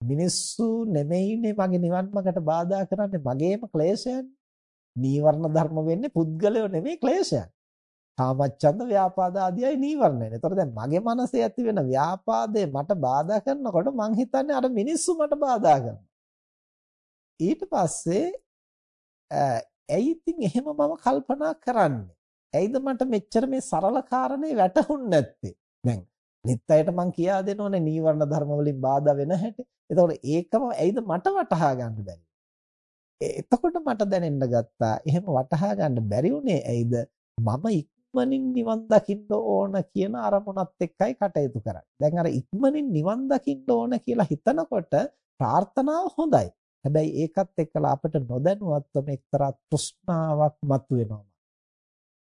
මිනිස්සු නෙමෙයිනේ මගේ නිවන් මාර්ගට බාධා කරන්නේ මගේම ක්ලේශයන්. නීවරණ ධර්ම වෙන්නේ පුද්ගලයෝ නෙමෙයි ක්ලේශයන්. කාමච්ඡන්ද ව්‍යාපාද ආදියයි නීවරණය. ඒතකොට දැන් මගේ මනසේ ඇති වෙන ව්‍යාපාදේ මට බාධා කරනකොට මං හිතන්නේ අර මිනිස්සු මට බාධා කරනවා. ඊට පස්සේ ඇයි ඉතින් එහෙම මම කල්පනා කරන්නේ? ඇයිද මට මෙච්චර මේ සරල කාරණේ වැටහුන්නේ නැත්තේ? දැන් නිත්‍යයට මං කියා දෙනෝනේ නීවරණ ධර්ම වලින් බාධා වෙන හැටි. එතකොට ඒකම ඇයිද මට වටහා ගන්න බැරි? එතකොට මට දැනෙන්න ගත්තා එහෙම වටහා ගන්න බැරි උනේ ඇයිද? මම ඉක්මනින් නිවන් දකින්න ඕන කියන අරමුණත් එක්කයි කටයුතු කරන්නේ. දැන් අර ඉක්මනින් නිවන් දකින්න ඕන කියලා හිතනකොට ප්‍රාර්ථනාව හොඳයි. හැබැයි ඒකත් එක්කලා අපිට නොදැනුවත්වම එක්තරා තෘෂ්ණාවක් මතුවෙනවා.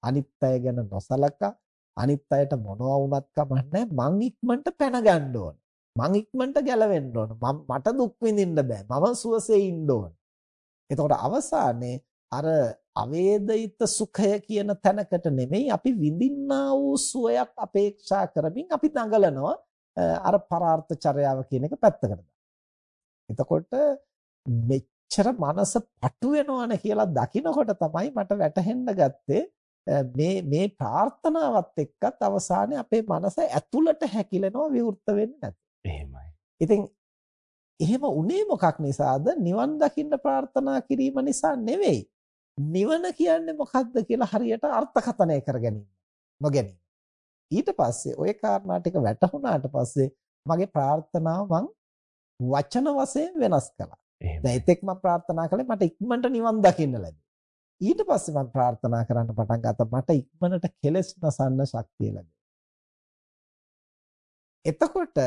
අනිත් අය ගැන නොසලකා අනිත් අයට මොනවා වුණත් කමන්නේ මං ඉක්මනට පැන ගන්න ඕන. මං ඉක්මනට ගැලවෙන්න ඕන. මට දුක් විඳින්න බෑ. මම සුවසේ ඉන්න ඕන. එතකොට අවසානයේ අර අවේදිත සුඛය කියන තැනකට නෙමෙයි අපි විඳින්නා වූ සුවයක් අපේක්ෂා කරමින් අපි දඟලනවා අර පරාර්ථ චර්යාව කියන එක පැත්තකට එතකොට මෙච්චර මනස පටු වෙනවන කියලා දකිනකොට තමයි මට වැටහෙන්න ගත්තේ මේ මේ ප්‍රාර්ථනාවත් එක්කත් අවසානයේ අපේ මනස ඇතුළට හැකිලෙනවා විවෘත වෙන්නේ නැති. එහෙමයි. ඉතින් එහෙම උනේ මොකක් නිසාද? නිවන් දකින්න ප්‍රාර්ථනා කිරීම නිසා නෙවෙයි. නිවන කියන්නේ මොකක්ද කියලා හරියට අර්ථකථනය කරගැනීම. නොගැනීම. ඊට පස්සේ ওই කාරණා ටික වැටහුණාට පස්සේ මගේ ප්‍රාර්ථනාව මං වචන වශයෙන් වෙනස් කළා. දැන් එතෙක් මම ප්‍රාර්ථනා කළේ මට ඉක්මනට නිවන් දකින්න ලැබේ. ඊට පස්සේ මම ප්‍රාර්ථනා කරන්න පටන් ගත්තා මට ඉක්මනට කෙලෙස් නසන්න ශක්තිය ලැබේ. එතකොට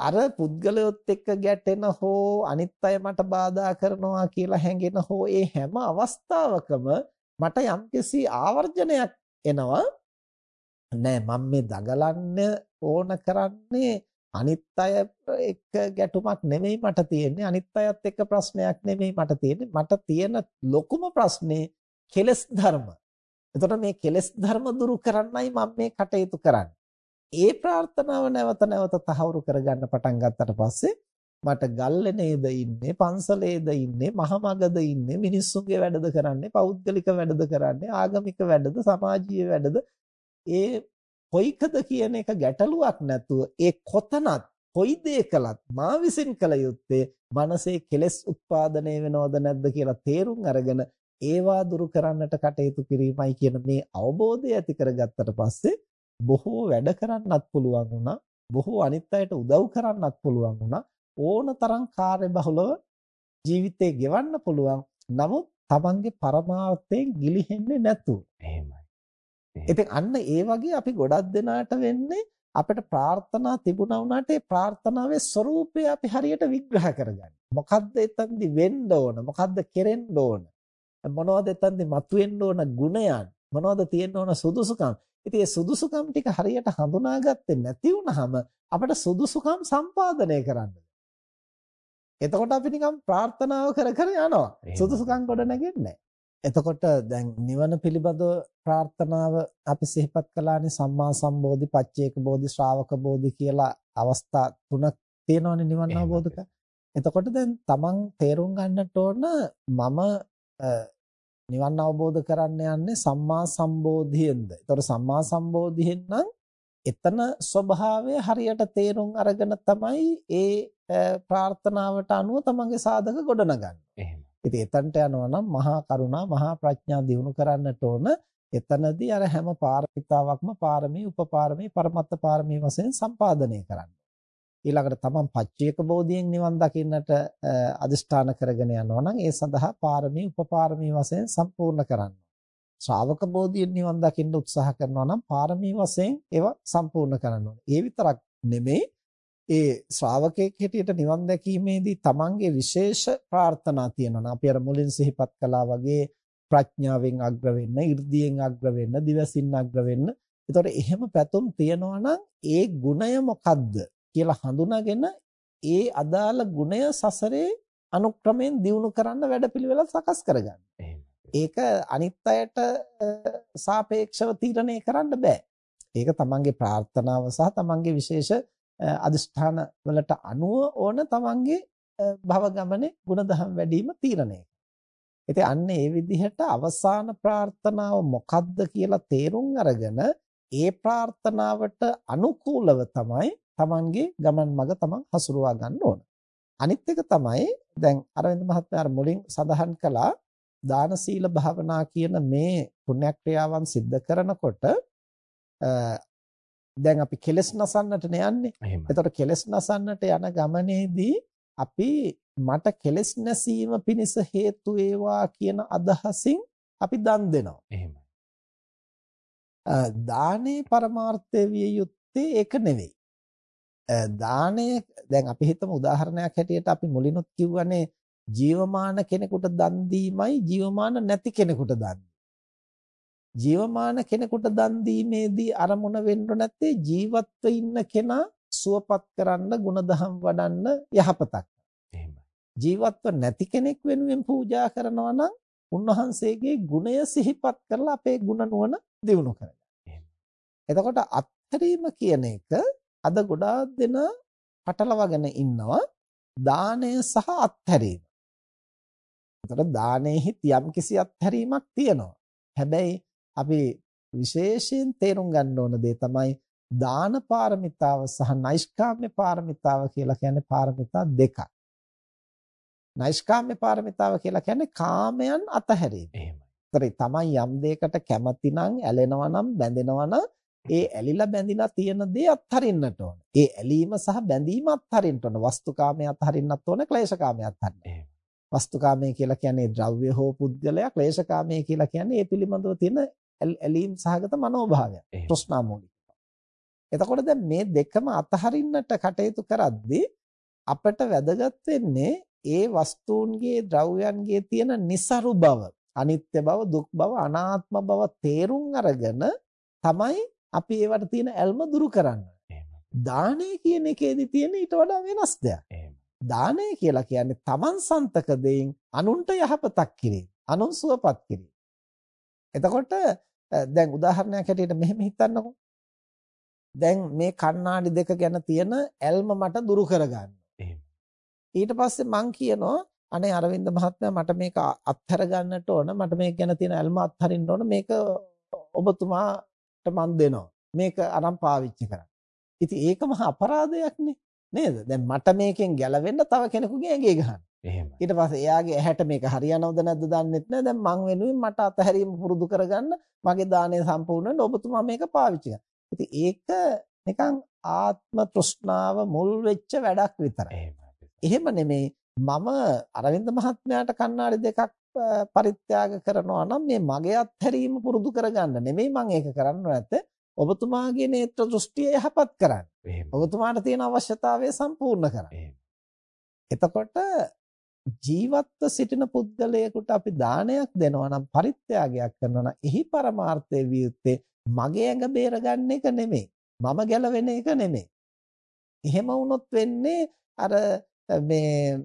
අර පුද්ගලයොත් එක්ක ගැටෙන හෝ අනිත් අය මට බාධා කරනවා කියලා හැඟෙන හෝ ඒ හැම අවස්ථාවකම මට යම්කිසි ආවර්ජනයක් එනවා නෑ මම මේ දගලන්න ඕන කරන්නේ අනිත් අය එක්ක ගැටුමක් නෙමෙයි මට තියෙන්නේ අනිත් අයත් එක්ක ප්‍රශ්නයක් නෙමෙයි මට තියෙන්නේ මට තියෙන ලොකුම ප්‍රශ්නේ කෙලස් ධර්ම. එතකොට මේ කෙලස් ධර්ම දුරු කරන්නයි මම මේ කටයුතු කරන්නේ. ඒ ප්‍රාර්ථනාව නැවත නැවත තහවුරු කරගන්න පටන් ගත්තට පස්සේ මට ගල්ලේනේද ඉන්නේ පන්සලේද ඉන්නේ මහමගද ඉන්නේ මිනිස්සුන්ගේ වැඩද කරන්නේ පෞද්ගලික වැඩද කරන්නේ ආගමික වැඩද සමාජීය වැඩද? ඒ කොයිකද කියන එක ගැටලුවක් නැතුව ඒ කොතනත් කොයි දේ කළත් මා විසින් කළ යුත්තේ මනසේ කෙලෙස් උත්පාදනය වෙනවද නැද්ද කියලා තේරුම් අරගෙන ඒවා දුරු කරන්නට කටයුතු කිරීමයි කියන මේ අවබෝධය ඇති කරගත්තට පස්සේ බොහෝ වැඩ කරන්නත් පුළුවන් වුණා බොහෝ අනිත් අයට උදව් කරන්නත් පුළුවන් වුණා ඕනතරම් කාර්යබහුලව ජීවිතේ ගෙවන්න පුළුවන් නමුත් තමන්ගේ පරමාර්ථයෙන් ගිලිහෙන්නේ නැතුව එහෙමයි ඉතින් අන්න ඒ වගේ අපි ගොඩක් දෙනාට වෙන්නේ අපිට ප්‍රාර්ථනා තිබුණා වුණාට ඒ ප්‍රාර්ථනාවේ ස්වરૂපය අපි හරියට විග්‍රහ කරගන්න. මොකද්ද එතනදි වෙන්න ඕන? මොකද්ද කෙරෙන්න ඕන? මොනවද එතනදි මතුවෙන්න ඕන ගුණයන්? මොනවද තියෙන්න ඕන සුදුසුකම්? ඉතින් මේ සුදුසුකම් ටික හරියට හඳුනාගත්තේ නැති වුනහම අපිට සුදුසුකම් සම්පාදනය කරන්න එතකොට අපි නිකන් ප්‍රාර්ථනාව කර කර යනවා. සුදුසුකම් ගොඩ නැගෙන්නේ. එතකොට දැන් නිවන පිළිබඳව ප්‍රාර්ථනාව අපි සිහිපත් කළානේ සම්මා සම්බෝධි, පච්චේක බෝධි, ශ්‍රාවක බෝධි කියලා අවස්ථා තුනක් තියෙනවනේ නිවන් අවබෝධ කර. එතකොට දැන් තමන් තේරුම් ගන්නට ඕන මම නිවන් අවබෝධ කරන්න යන්නේ සම්මා සම්බෝධියෙන්ද. එතකොට සම්මා සම්බෝධියෙන් නම් එතන ස්වභාවය හරියට තේරුම් අරගෙන තමයි ඒ ප්‍රාර්ථනාවට අනුව තමන්ගේ සාධක ගොඩනගන්නේ. එහෙම. ඉතින් එතනට යනවා නම් මහා කරුණා මහා ප්‍රඥා දිනු කරන්නට ඕන. එතනදී අර හැම පාරමිතාවක්ම පාරමී උපපාරමී පරමත්ත පාරමී වශයෙන් සම්පාදනය කරන්න. ඊළඟට තමන් පච්චේක බෝධියෙන් නිවන් දකින්නට අදිෂ්ඨාන කරගෙන යනවා නම් ඒ සඳහා පාරමී උපපාරමී වශයෙන් සම්පූර්ණ කරන්න. ශ්‍රාවක බෝධියෙන් නිවන් දකින්න උත්සාහ කරනවා නම් පාරමී වශයෙන් ඒවා සම්පූර්ණ කරන්න ඕනේ. ඒ විතරක් නෙමෙයි ඒ ශ්‍රාවකයෙක් හැටියට නිවන් දැකීමේදී තමන්ගේ විශේෂ ප්‍රාර්ථනා තියෙනවා. අපි අර මුලින් සිහිපත් කළා වගේ ප්‍රඥාවෙන් අග්‍ර වෙන්න, 이르දියෙන් අග්‍ර වෙන්න, දිවසින් අග්‍ර වෙන්න. ඒතකොට එහෙම පැතුම් තියෙනවා නම් ඒ ගුණය මොකද්ද කියලා හඳුනාගෙන ඒ අදාළ ගුණය සසරේ අනුක්‍රමයෙන් දියුණු කරන්න වැඩපිළිවෙල සකස් කරගන්න. ඒක අනිත් අයට සාපේක්ෂව තීරණය කරන්න බෑ. ඒක තමන්ගේ ප්‍රාර්ථනාව සහ තමන්ගේ විශේෂ අදිෂ්ඨාන වලට අනුව ඕන තමන්ගේ භව ගමනේ ಗುಣධම් වැඩිම තීරණය ඉතින් අන්න ඒ විදිහට අවසාන ප්‍රාර්ථනාව මොකක්ද කියලා තේරුම් අරගෙන ඒ ප්‍රාර්ථනාවට අනුකූලව තමයි තමන්ගේ ගමන් මඟ තමන් හසුරුවා ගන්න ඕන. අනිත් එක තමයි දැන් අරවින්ද මහත්මයා අර මුලින් සඳහන් කළා දාන සීල භාවනා කියන මේ පුණ්‍යක්‍රියාවන් සිද්ධ කරනකොට දැන් අපි කෙලස් නසන්නටනේ යන්නේ. එතකොට කෙලස් නසන්නට යන ගමනේදී අපි මට කෙලස් නැසීම පිණිස හේතු වේවා කියන අදහසින් අපි දන් දෙනවා. එහෙමයි. දානේ පරමාර්ථය විය යුත්තේ ඒක නෙවෙයි. දානය දැන් අපි හිතමු උදාහරණයක් හැටියට අපි මුලිනුත් කිව්වනේ ජීවමාන කෙනෙකුට දන් දීමයි ජීවමාන නැති කෙනෙකුට දන් ජීවමාන කෙනෙකුට දන් දීමේදී අරමුණ වෙන්න නැත්තේ ජීවත්ව ඉන්න කෙනා සුවපත් කරන්න ಗುಣධම් වඩන්න යහපතක්. එහෙමයි. ජීවත්ව නැති කෙනෙක් වෙනුවෙන් පූජා කරනවා නම් උන්වහන්සේගේ ගුණය සිහිපත් කරලා අපේ ගුණ නුවණ දියුණු කරගන්න. එතකොට අත්හැරීම කියන එක අද ගොඩාක් දෙනා පටලවාගෙන ඉන්නවා දානය සහ අත්හැරීම. එතකොට දානෙහිත් යම්කිසි අත්හැරීමක් තියෙනවා. හැබැයි අපි විශේෂයෙන් තේරුම් ගන්න ඕන දේ තමයි දාන පාරමිතාව සහ නෛෂ්කාම්‍ය පාරමිතාව කියලා කියන්නේ පාරමිතා දෙකක්. නෛෂ්කාම්‍ය පාරමිතාව කියලා කියන්නේ කාමයන් අතහැරීම. එහෙමයි. තමයි යම් දෙයකට කැමති නම් ඇලෙනවා නම් බැඳෙනවා නම් ඒ ඇලිලා බැඳිලා තියෙන දේ අත්හරින්නට ඕන. ඒ ඇලීම සහ බැඳීම අත්හරින්න ඕන. වස්තුකාමයේ අත්හරින්නත් ඕන, ක්ලේශකාමයේ අත්හරින්න. වස්තුකාමයේ කියලා කියන්නේ ද්‍රව්‍ය හෝ පුද්ගලයා, ක්ලේශකාමයේ කියලා කියන්නේ ඒ පිළිබඳව තියෙන ඇලීම් සහගත මනෝභාවය. තෘෂ්ණා මූලික. එතකොට දැන් මේ දෙකම අතහරින්නට කටයුතු කරද්දී අපට වැදගත් වෙන්නේ ඒ වස්තුන්ගේ ද්‍රව්‍යයන්ගේ තියෙන નિසරු බව, අනිත්‍ය බව, දුක් බව, අනාත්ම බව තේරුම් අරගෙන තමයි අපි ඒවට තියෙන ඇල්ම දුරු කරන්නේ. දානය කියන එකේදී තියෙන ඊට වඩා වෙනස් දෙයක්. දානය කියලා කියන්නේ තමන් සන්තක දෙයින් අනුන්ට යහපතක් කිරීම, අනුන් සුවපත් කිරීම. එතකොට දැන් උදාහරණයක් හැටියට මෙහෙම හිතන්නකෝ. දැන් මේ කණ්ණාඩි දෙක ගැන තියෙන ඇල්ම මට දුරු කරගන්න. ඊට පස්සේ මං කියනවා අනේ අරවින්ද මහත්මයා මට මේක අත්හැර ගන්නට ඕන මට මේක ගැන තියෙන ඇල්ම අත්හරින්න ඕන මේක ඔබතුමාට මන් දෙනවා මේක අරන් පාවිච්චි කරන්න. ඉතින් ඒක මහා අපරාධයක්නේ නේද? දැන් මට මේකෙන් ගැලවෙන්න තව කෙනෙකුගේ ඇඟේ ගහන්න. එහෙමයි. ඊට පස්සේ එයාගේ ඇහැට මේක හරියනවද නැද්ද දන්නෙත් නැහැ. දැන් මං වෙනුවෙන් මට අතහැරීම පුරුදු කරගන්න මගේ දාණය සම්පූර්ණ වෙන්න ඔබතුමා මේක පාවිච්චි කරන්න. ඉතින් ඒක නිකන් ආත්ම තෘෂ්ණාව මුල් වෙච්ච වැඩක් විතරයි. එහෙම නෙමෙයි මම අරවින්ද මහත්මයාට කණ්ණාඩි දෙකක් පරිත්‍යාග කරනවා නම් මේ මගේ අත්හැරීම පුරුදු කරගන්න නෙමෙයි මම ඒක කරන්න නැත්te ඔබතුමාගේ නේත්‍ර දෘෂ්ටිය යහපත් කරන්න. ඔබතුමාට තියෙන අවශ්‍යතාවය සම්පූර්ණ කරන්න. එතකොට ජීවත්ව සිටින පුද්ගලයෙකුට අපි දානයක් දෙනවා නම් පරිත්‍යාගයක් කරනවා නම් එහි පරමාර්ථය වියුත්තේ මගේ ඇඟ බේරගන්න එක නෙමෙයි. මම ගැලවෙන එක නෙමෙයි. එහෙම වුණොත් වෙන්නේ අර මේ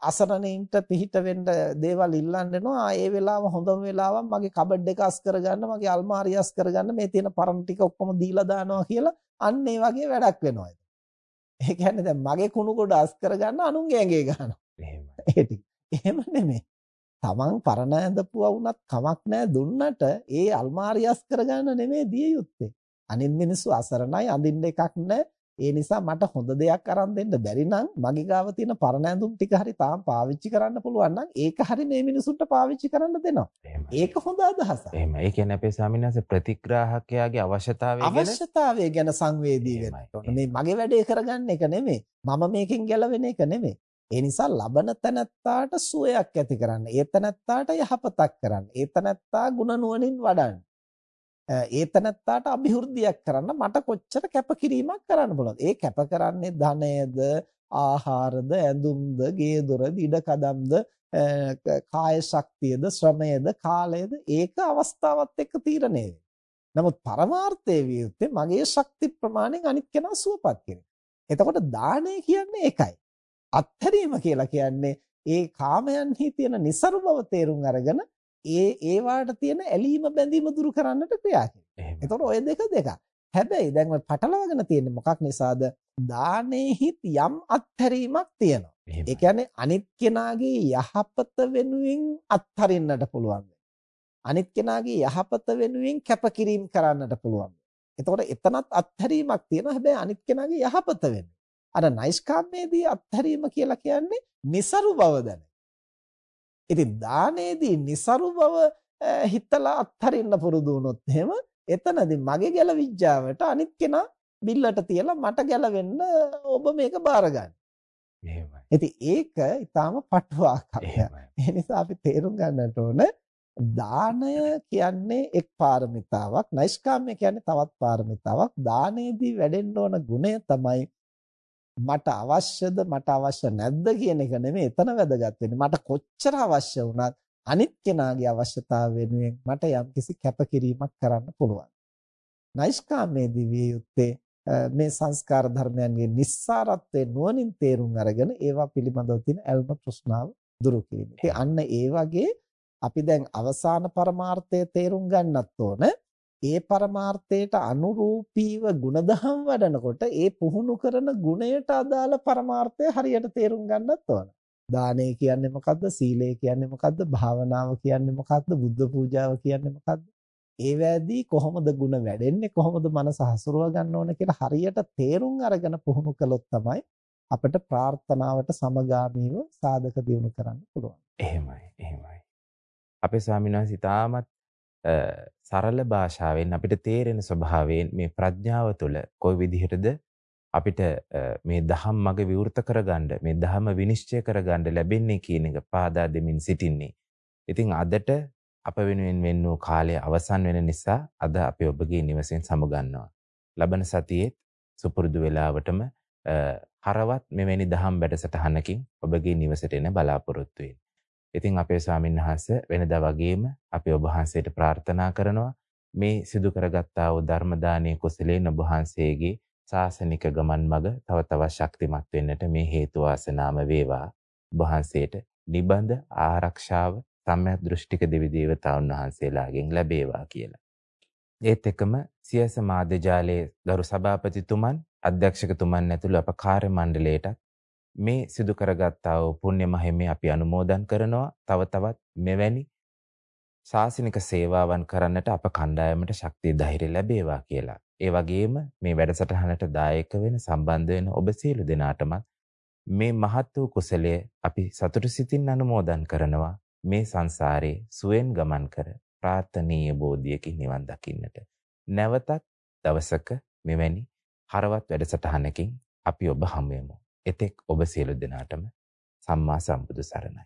අසරණයින්ට පිහිට වෙන්න දේවල් ඉල්ලන්න එනවා. ඒ වෙලාව හොඳම වෙලාවක් මගේ කබඩ් එක අස් කරගන්න, මගේ අල්මාරිය අස් කරගන්න මේ තියෙන පරණ ටික ඔක්කොම දීලා දානවා කියලා අන්න ඒ වගේ වැඩක් වෙනවා. ඒ කියන්නේ දැන් මගේ කුණු කොට අස් කරගන්න අනුන්ගේ ඇඟේ ගන්නවා. එහෙමයි. ඒ ටික. එහෙම නෙමෙයි. තමන් පරණ ඇඳපුවා වුණත් කමක් නැහැ දුන්නට ඒ අල්මාරිය අස් කරගන්න නෙමෙයි දිය යුත්තේ. අනිත් මිනිස්සු අසරණයි අඳින්න එකක් නැහැ. ඒ නිසා මට හොඳ දෙයක් අරන් දෙන්න බැරි නම් මගේ ගාව තියෙන පරණ ඇඳුම් ටික හරි තාම පාවිච්චි කරන්න පුළුවන් නම් ඒක හරි මේ මිනිසුන්ට පාවිච්චි කරන්න දෙනවා. ඒක හොඳ අදහසක්. එහෙම. ඒ කියන්නේ අපේ ස්වාමීන් ප්‍රතිග්‍රාහකයාගේ අවශ්‍යතාවය ගැන අවශ්‍යතාවය ගැන සංවේදී වෙන්න මේ මගේ වැඩේ කරගන්න එක නෙමෙයි. මම මේකෙන් ගැලවෙන එක නෙමෙයි. ඒ නිසා ලබන තැනැත්තාට සුවයක් ඇති කරන්න. ඒ තැනැත්තාට යහපතක් කරන්න. ඒ තැනැත්තා ಗುಣ නුවණින් වඩන්න. ඒ තනත්තාට અભිවෘද්ධියක් කරන්න මට කොච්චර කැපකිරීමක් කරන්න බලද? ඒ කැප කරන්නේ ධනයද, ආහාරද, ඇඳුම්ද, ගේ දොරද, ඉඩ කඩම්ද, කාය ශක්තියද, ශ්‍රමයද, කාලයද ඒක අවස්ථාවත් එක්ක තීරණය නමුත් පරමාර්ථයේ වියුත්තේ මගේ ශක්ති ප්‍රමාණයෙන් අනිත් කෙනා සුවපත් කෙනෙක්. එතකොට දාණය කියන්නේ ඒකයි. අත්හැරීම කියලා කියන්නේ ඒ කාමයන්හි තියෙන નિસරු බව තේරුම් අරගෙන ඒ ඒවාට තියෙන ඇලීම බැඳීම දුරු කරන්නට ක්‍රියා කරනවා. එතකොට ඔය දෙක දෙක. හැබැයි දැන් ඔය පටලවාගෙන තියෙන්නේ මොකක් නිසාද? දානෙහිත් යම් අත්හැරීමක් තියෙනවා. ඒ කියන්නේ අනිත් කෙනාගේ යහපත වෙනුවෙන් අත්හරින්නට පුළුවන්. අනිත් කෙනාගේ යහපත වෙනුවෙන් කැපකිරීම කරන්නට පුළුවන්. එතකොට එතනත් අත්හැරීමක් තියෙනවා. හැබැයි අනිත් කෙනාගේ යහපත වෙනුවෙන්. අර නයිස්කාම්මේදී අත්හැරීම කියලා කියන්නේ નિසරු බව දැන. ඉතින් දානේදී નિසරු බව හිතලා අත්හරින්න පුරුදු වුණොත් එහෙම එතනදී මගේ ගැලවිඥාවට අනිත් කෙනා බිල්ලට තියලා මට ගැලවෙන්න ඔබ මේක බාර ගන්න. එහෙමයි. ඉතින් ඒක ඊටාම පටුවාකමක්. ඒ නිසා අපි තේරුම් ගන්නට ඕන දානය කියන්නේ එක් පාරමිතාවක්, නෛෂ්කාම්‍ය කියන්නේ තවත් පාරමිතාවක්. දානයේදී වැඩෙන්න ඕන ගුණය තමයි මට අවශ්‍යද මට අවශ්‍ය නැද්ද කියන එක නෙමෙයි එතන වැදගත් වෙන්නේ මට කොච්චර අවශ්‍ය වුණත් අනිත් කෙනාගේ අවශ්‍යතාව වෙනුවෙන් මට යම්කිසි කැපකිරීමක් කරන්න පුළුවන්. නෛෂ්කාමයේ විය යුත්තේ මේ සංස්කාර ධර්මයන්ගේ නිස්සාරත්වයේ නුවණින් තේරුම් අරගෙන ඒවා පිළිබඳව තියෙන ඇල්ම තෘෂ්ණාව දුරු කිරීම. අන්න ඒ වගේ අපි දැන් අවසාන පරමාර්ථය තේරුම් ගන්නත් ඕන ඒ පරමාර්ථයට අනුරූපීව ಗುಣධම් වඩනකොට ඒ පුහුණු කරන ගුණයට අදාළ පරමාර්ථය හරියට තේරුම් ගන්නත් ඕන. දානය කියන්නේ මොකද්ද? සීලය කියන්නේ මොකද්ද? භාවනාව කියන්නේ මොකද්ද? බුද්ධ පූජාව කියන්නේ මොකද්ද? ඒවැදී කොහොමද ಗುಣ වැඩෙන්නේ කොහොමද මනස හසුරව ගන්න ඕන කියලා හරියට තේරුම් අරගෙන පුහුණු කළොත් තමයි අපිට ප්‍රාර්ථනාවට සමගාමීව සාධක දියුණු කරන්න පුළුවන්. එහෙමයි. එහෙමයි. අපේ ස්වාමීන් වහන්සේ ඉතාමත් සරල භාෂාවෙන් අපිට තේරෙන ස්වභාවයෙන් මේ ප්‍රඥාව තුළ කොයි විදිහටද අපිට මේ දහම් මඟ විවෘත කරගන්න මේ දහම විනිශ්චය කරගන්න ලැබෙන්නේ කියන එක පාදා දෙමින් සිටින්නේ. ඉතින් අදට අප වෙනුවෙන් වෙන්න වූ කාලය අවසන් වෙන නිසා අද අපි ඔබගේ නිවසෙන් සමුගන්නවා. ලබන සතියේ සුපුරුදු වේලාවටම හරවත් මෙවැනි දහම් වැඩසටහනකින් ඔබගේ නිවසට එන බලාපොරොත්තු වෙන්නේ. ඉතින් අපේ ස්වාමීන් වහන්සේ වෙනදා වගේම අපි ඔබ වහන්සේට ප්‍රාර්ථනා කරනවා මේ සිදු කරගත්තා වූ ධර්ම දානීය කුසලයෙන් ඔබ වහන්සේගේ ශාසනික ගමන් මඟ තව තවත් ශක්තිමත් වෙන්නට මේ හේතු වාසනාම වේවා. වහන්සේට නිබඳ ආරක්ෂාව සම්‍යක් දෘෂ්ටික දෙවි දේවතාවුන් වහන්සේලාගෙන් ලැබේවා කියලා. ඒත් එකම සියස මාධ්‍යජාලයේ ගරු සභාපතිතුමන් අධ්‍යක්ෂකතුමන් ඇතුළු අප කාර්ය මණ්ඩලයටත් මේ සිදු කරගත්තා වූ පුණ්‍ය මහිමේ අපි අනුමෝදන් කරනවා. තව තවත් මෙවැනි ශාසනික සේවාවන් කරන්නට අප කණ්ඩායමට ශක්තිය ධෛර්ය ලැබේවා කියලා. ඒ වගේම මේ වැඩසටහනට දායක වෙන සම්බන්ධ වෙන ඔබ සියලු දෙනාටමත් මේ මහත් වූ කුසලය අපි සතුටු සිතින් අනුමෝදන් කරනවා මේ සංසාරේ සුවෙන් ගමන් කර ප්‍රාර්ථනීය බෝධියකින් නිවන් දකින්නට නැවතත් දවසක මෙවැනි හරවත් වැඩසටහනකින් අපි ඔබ හමු වෙමු එතෙක් ඔබ සියලු දෙනාටම සම්මා සම්බුදු සරණයි.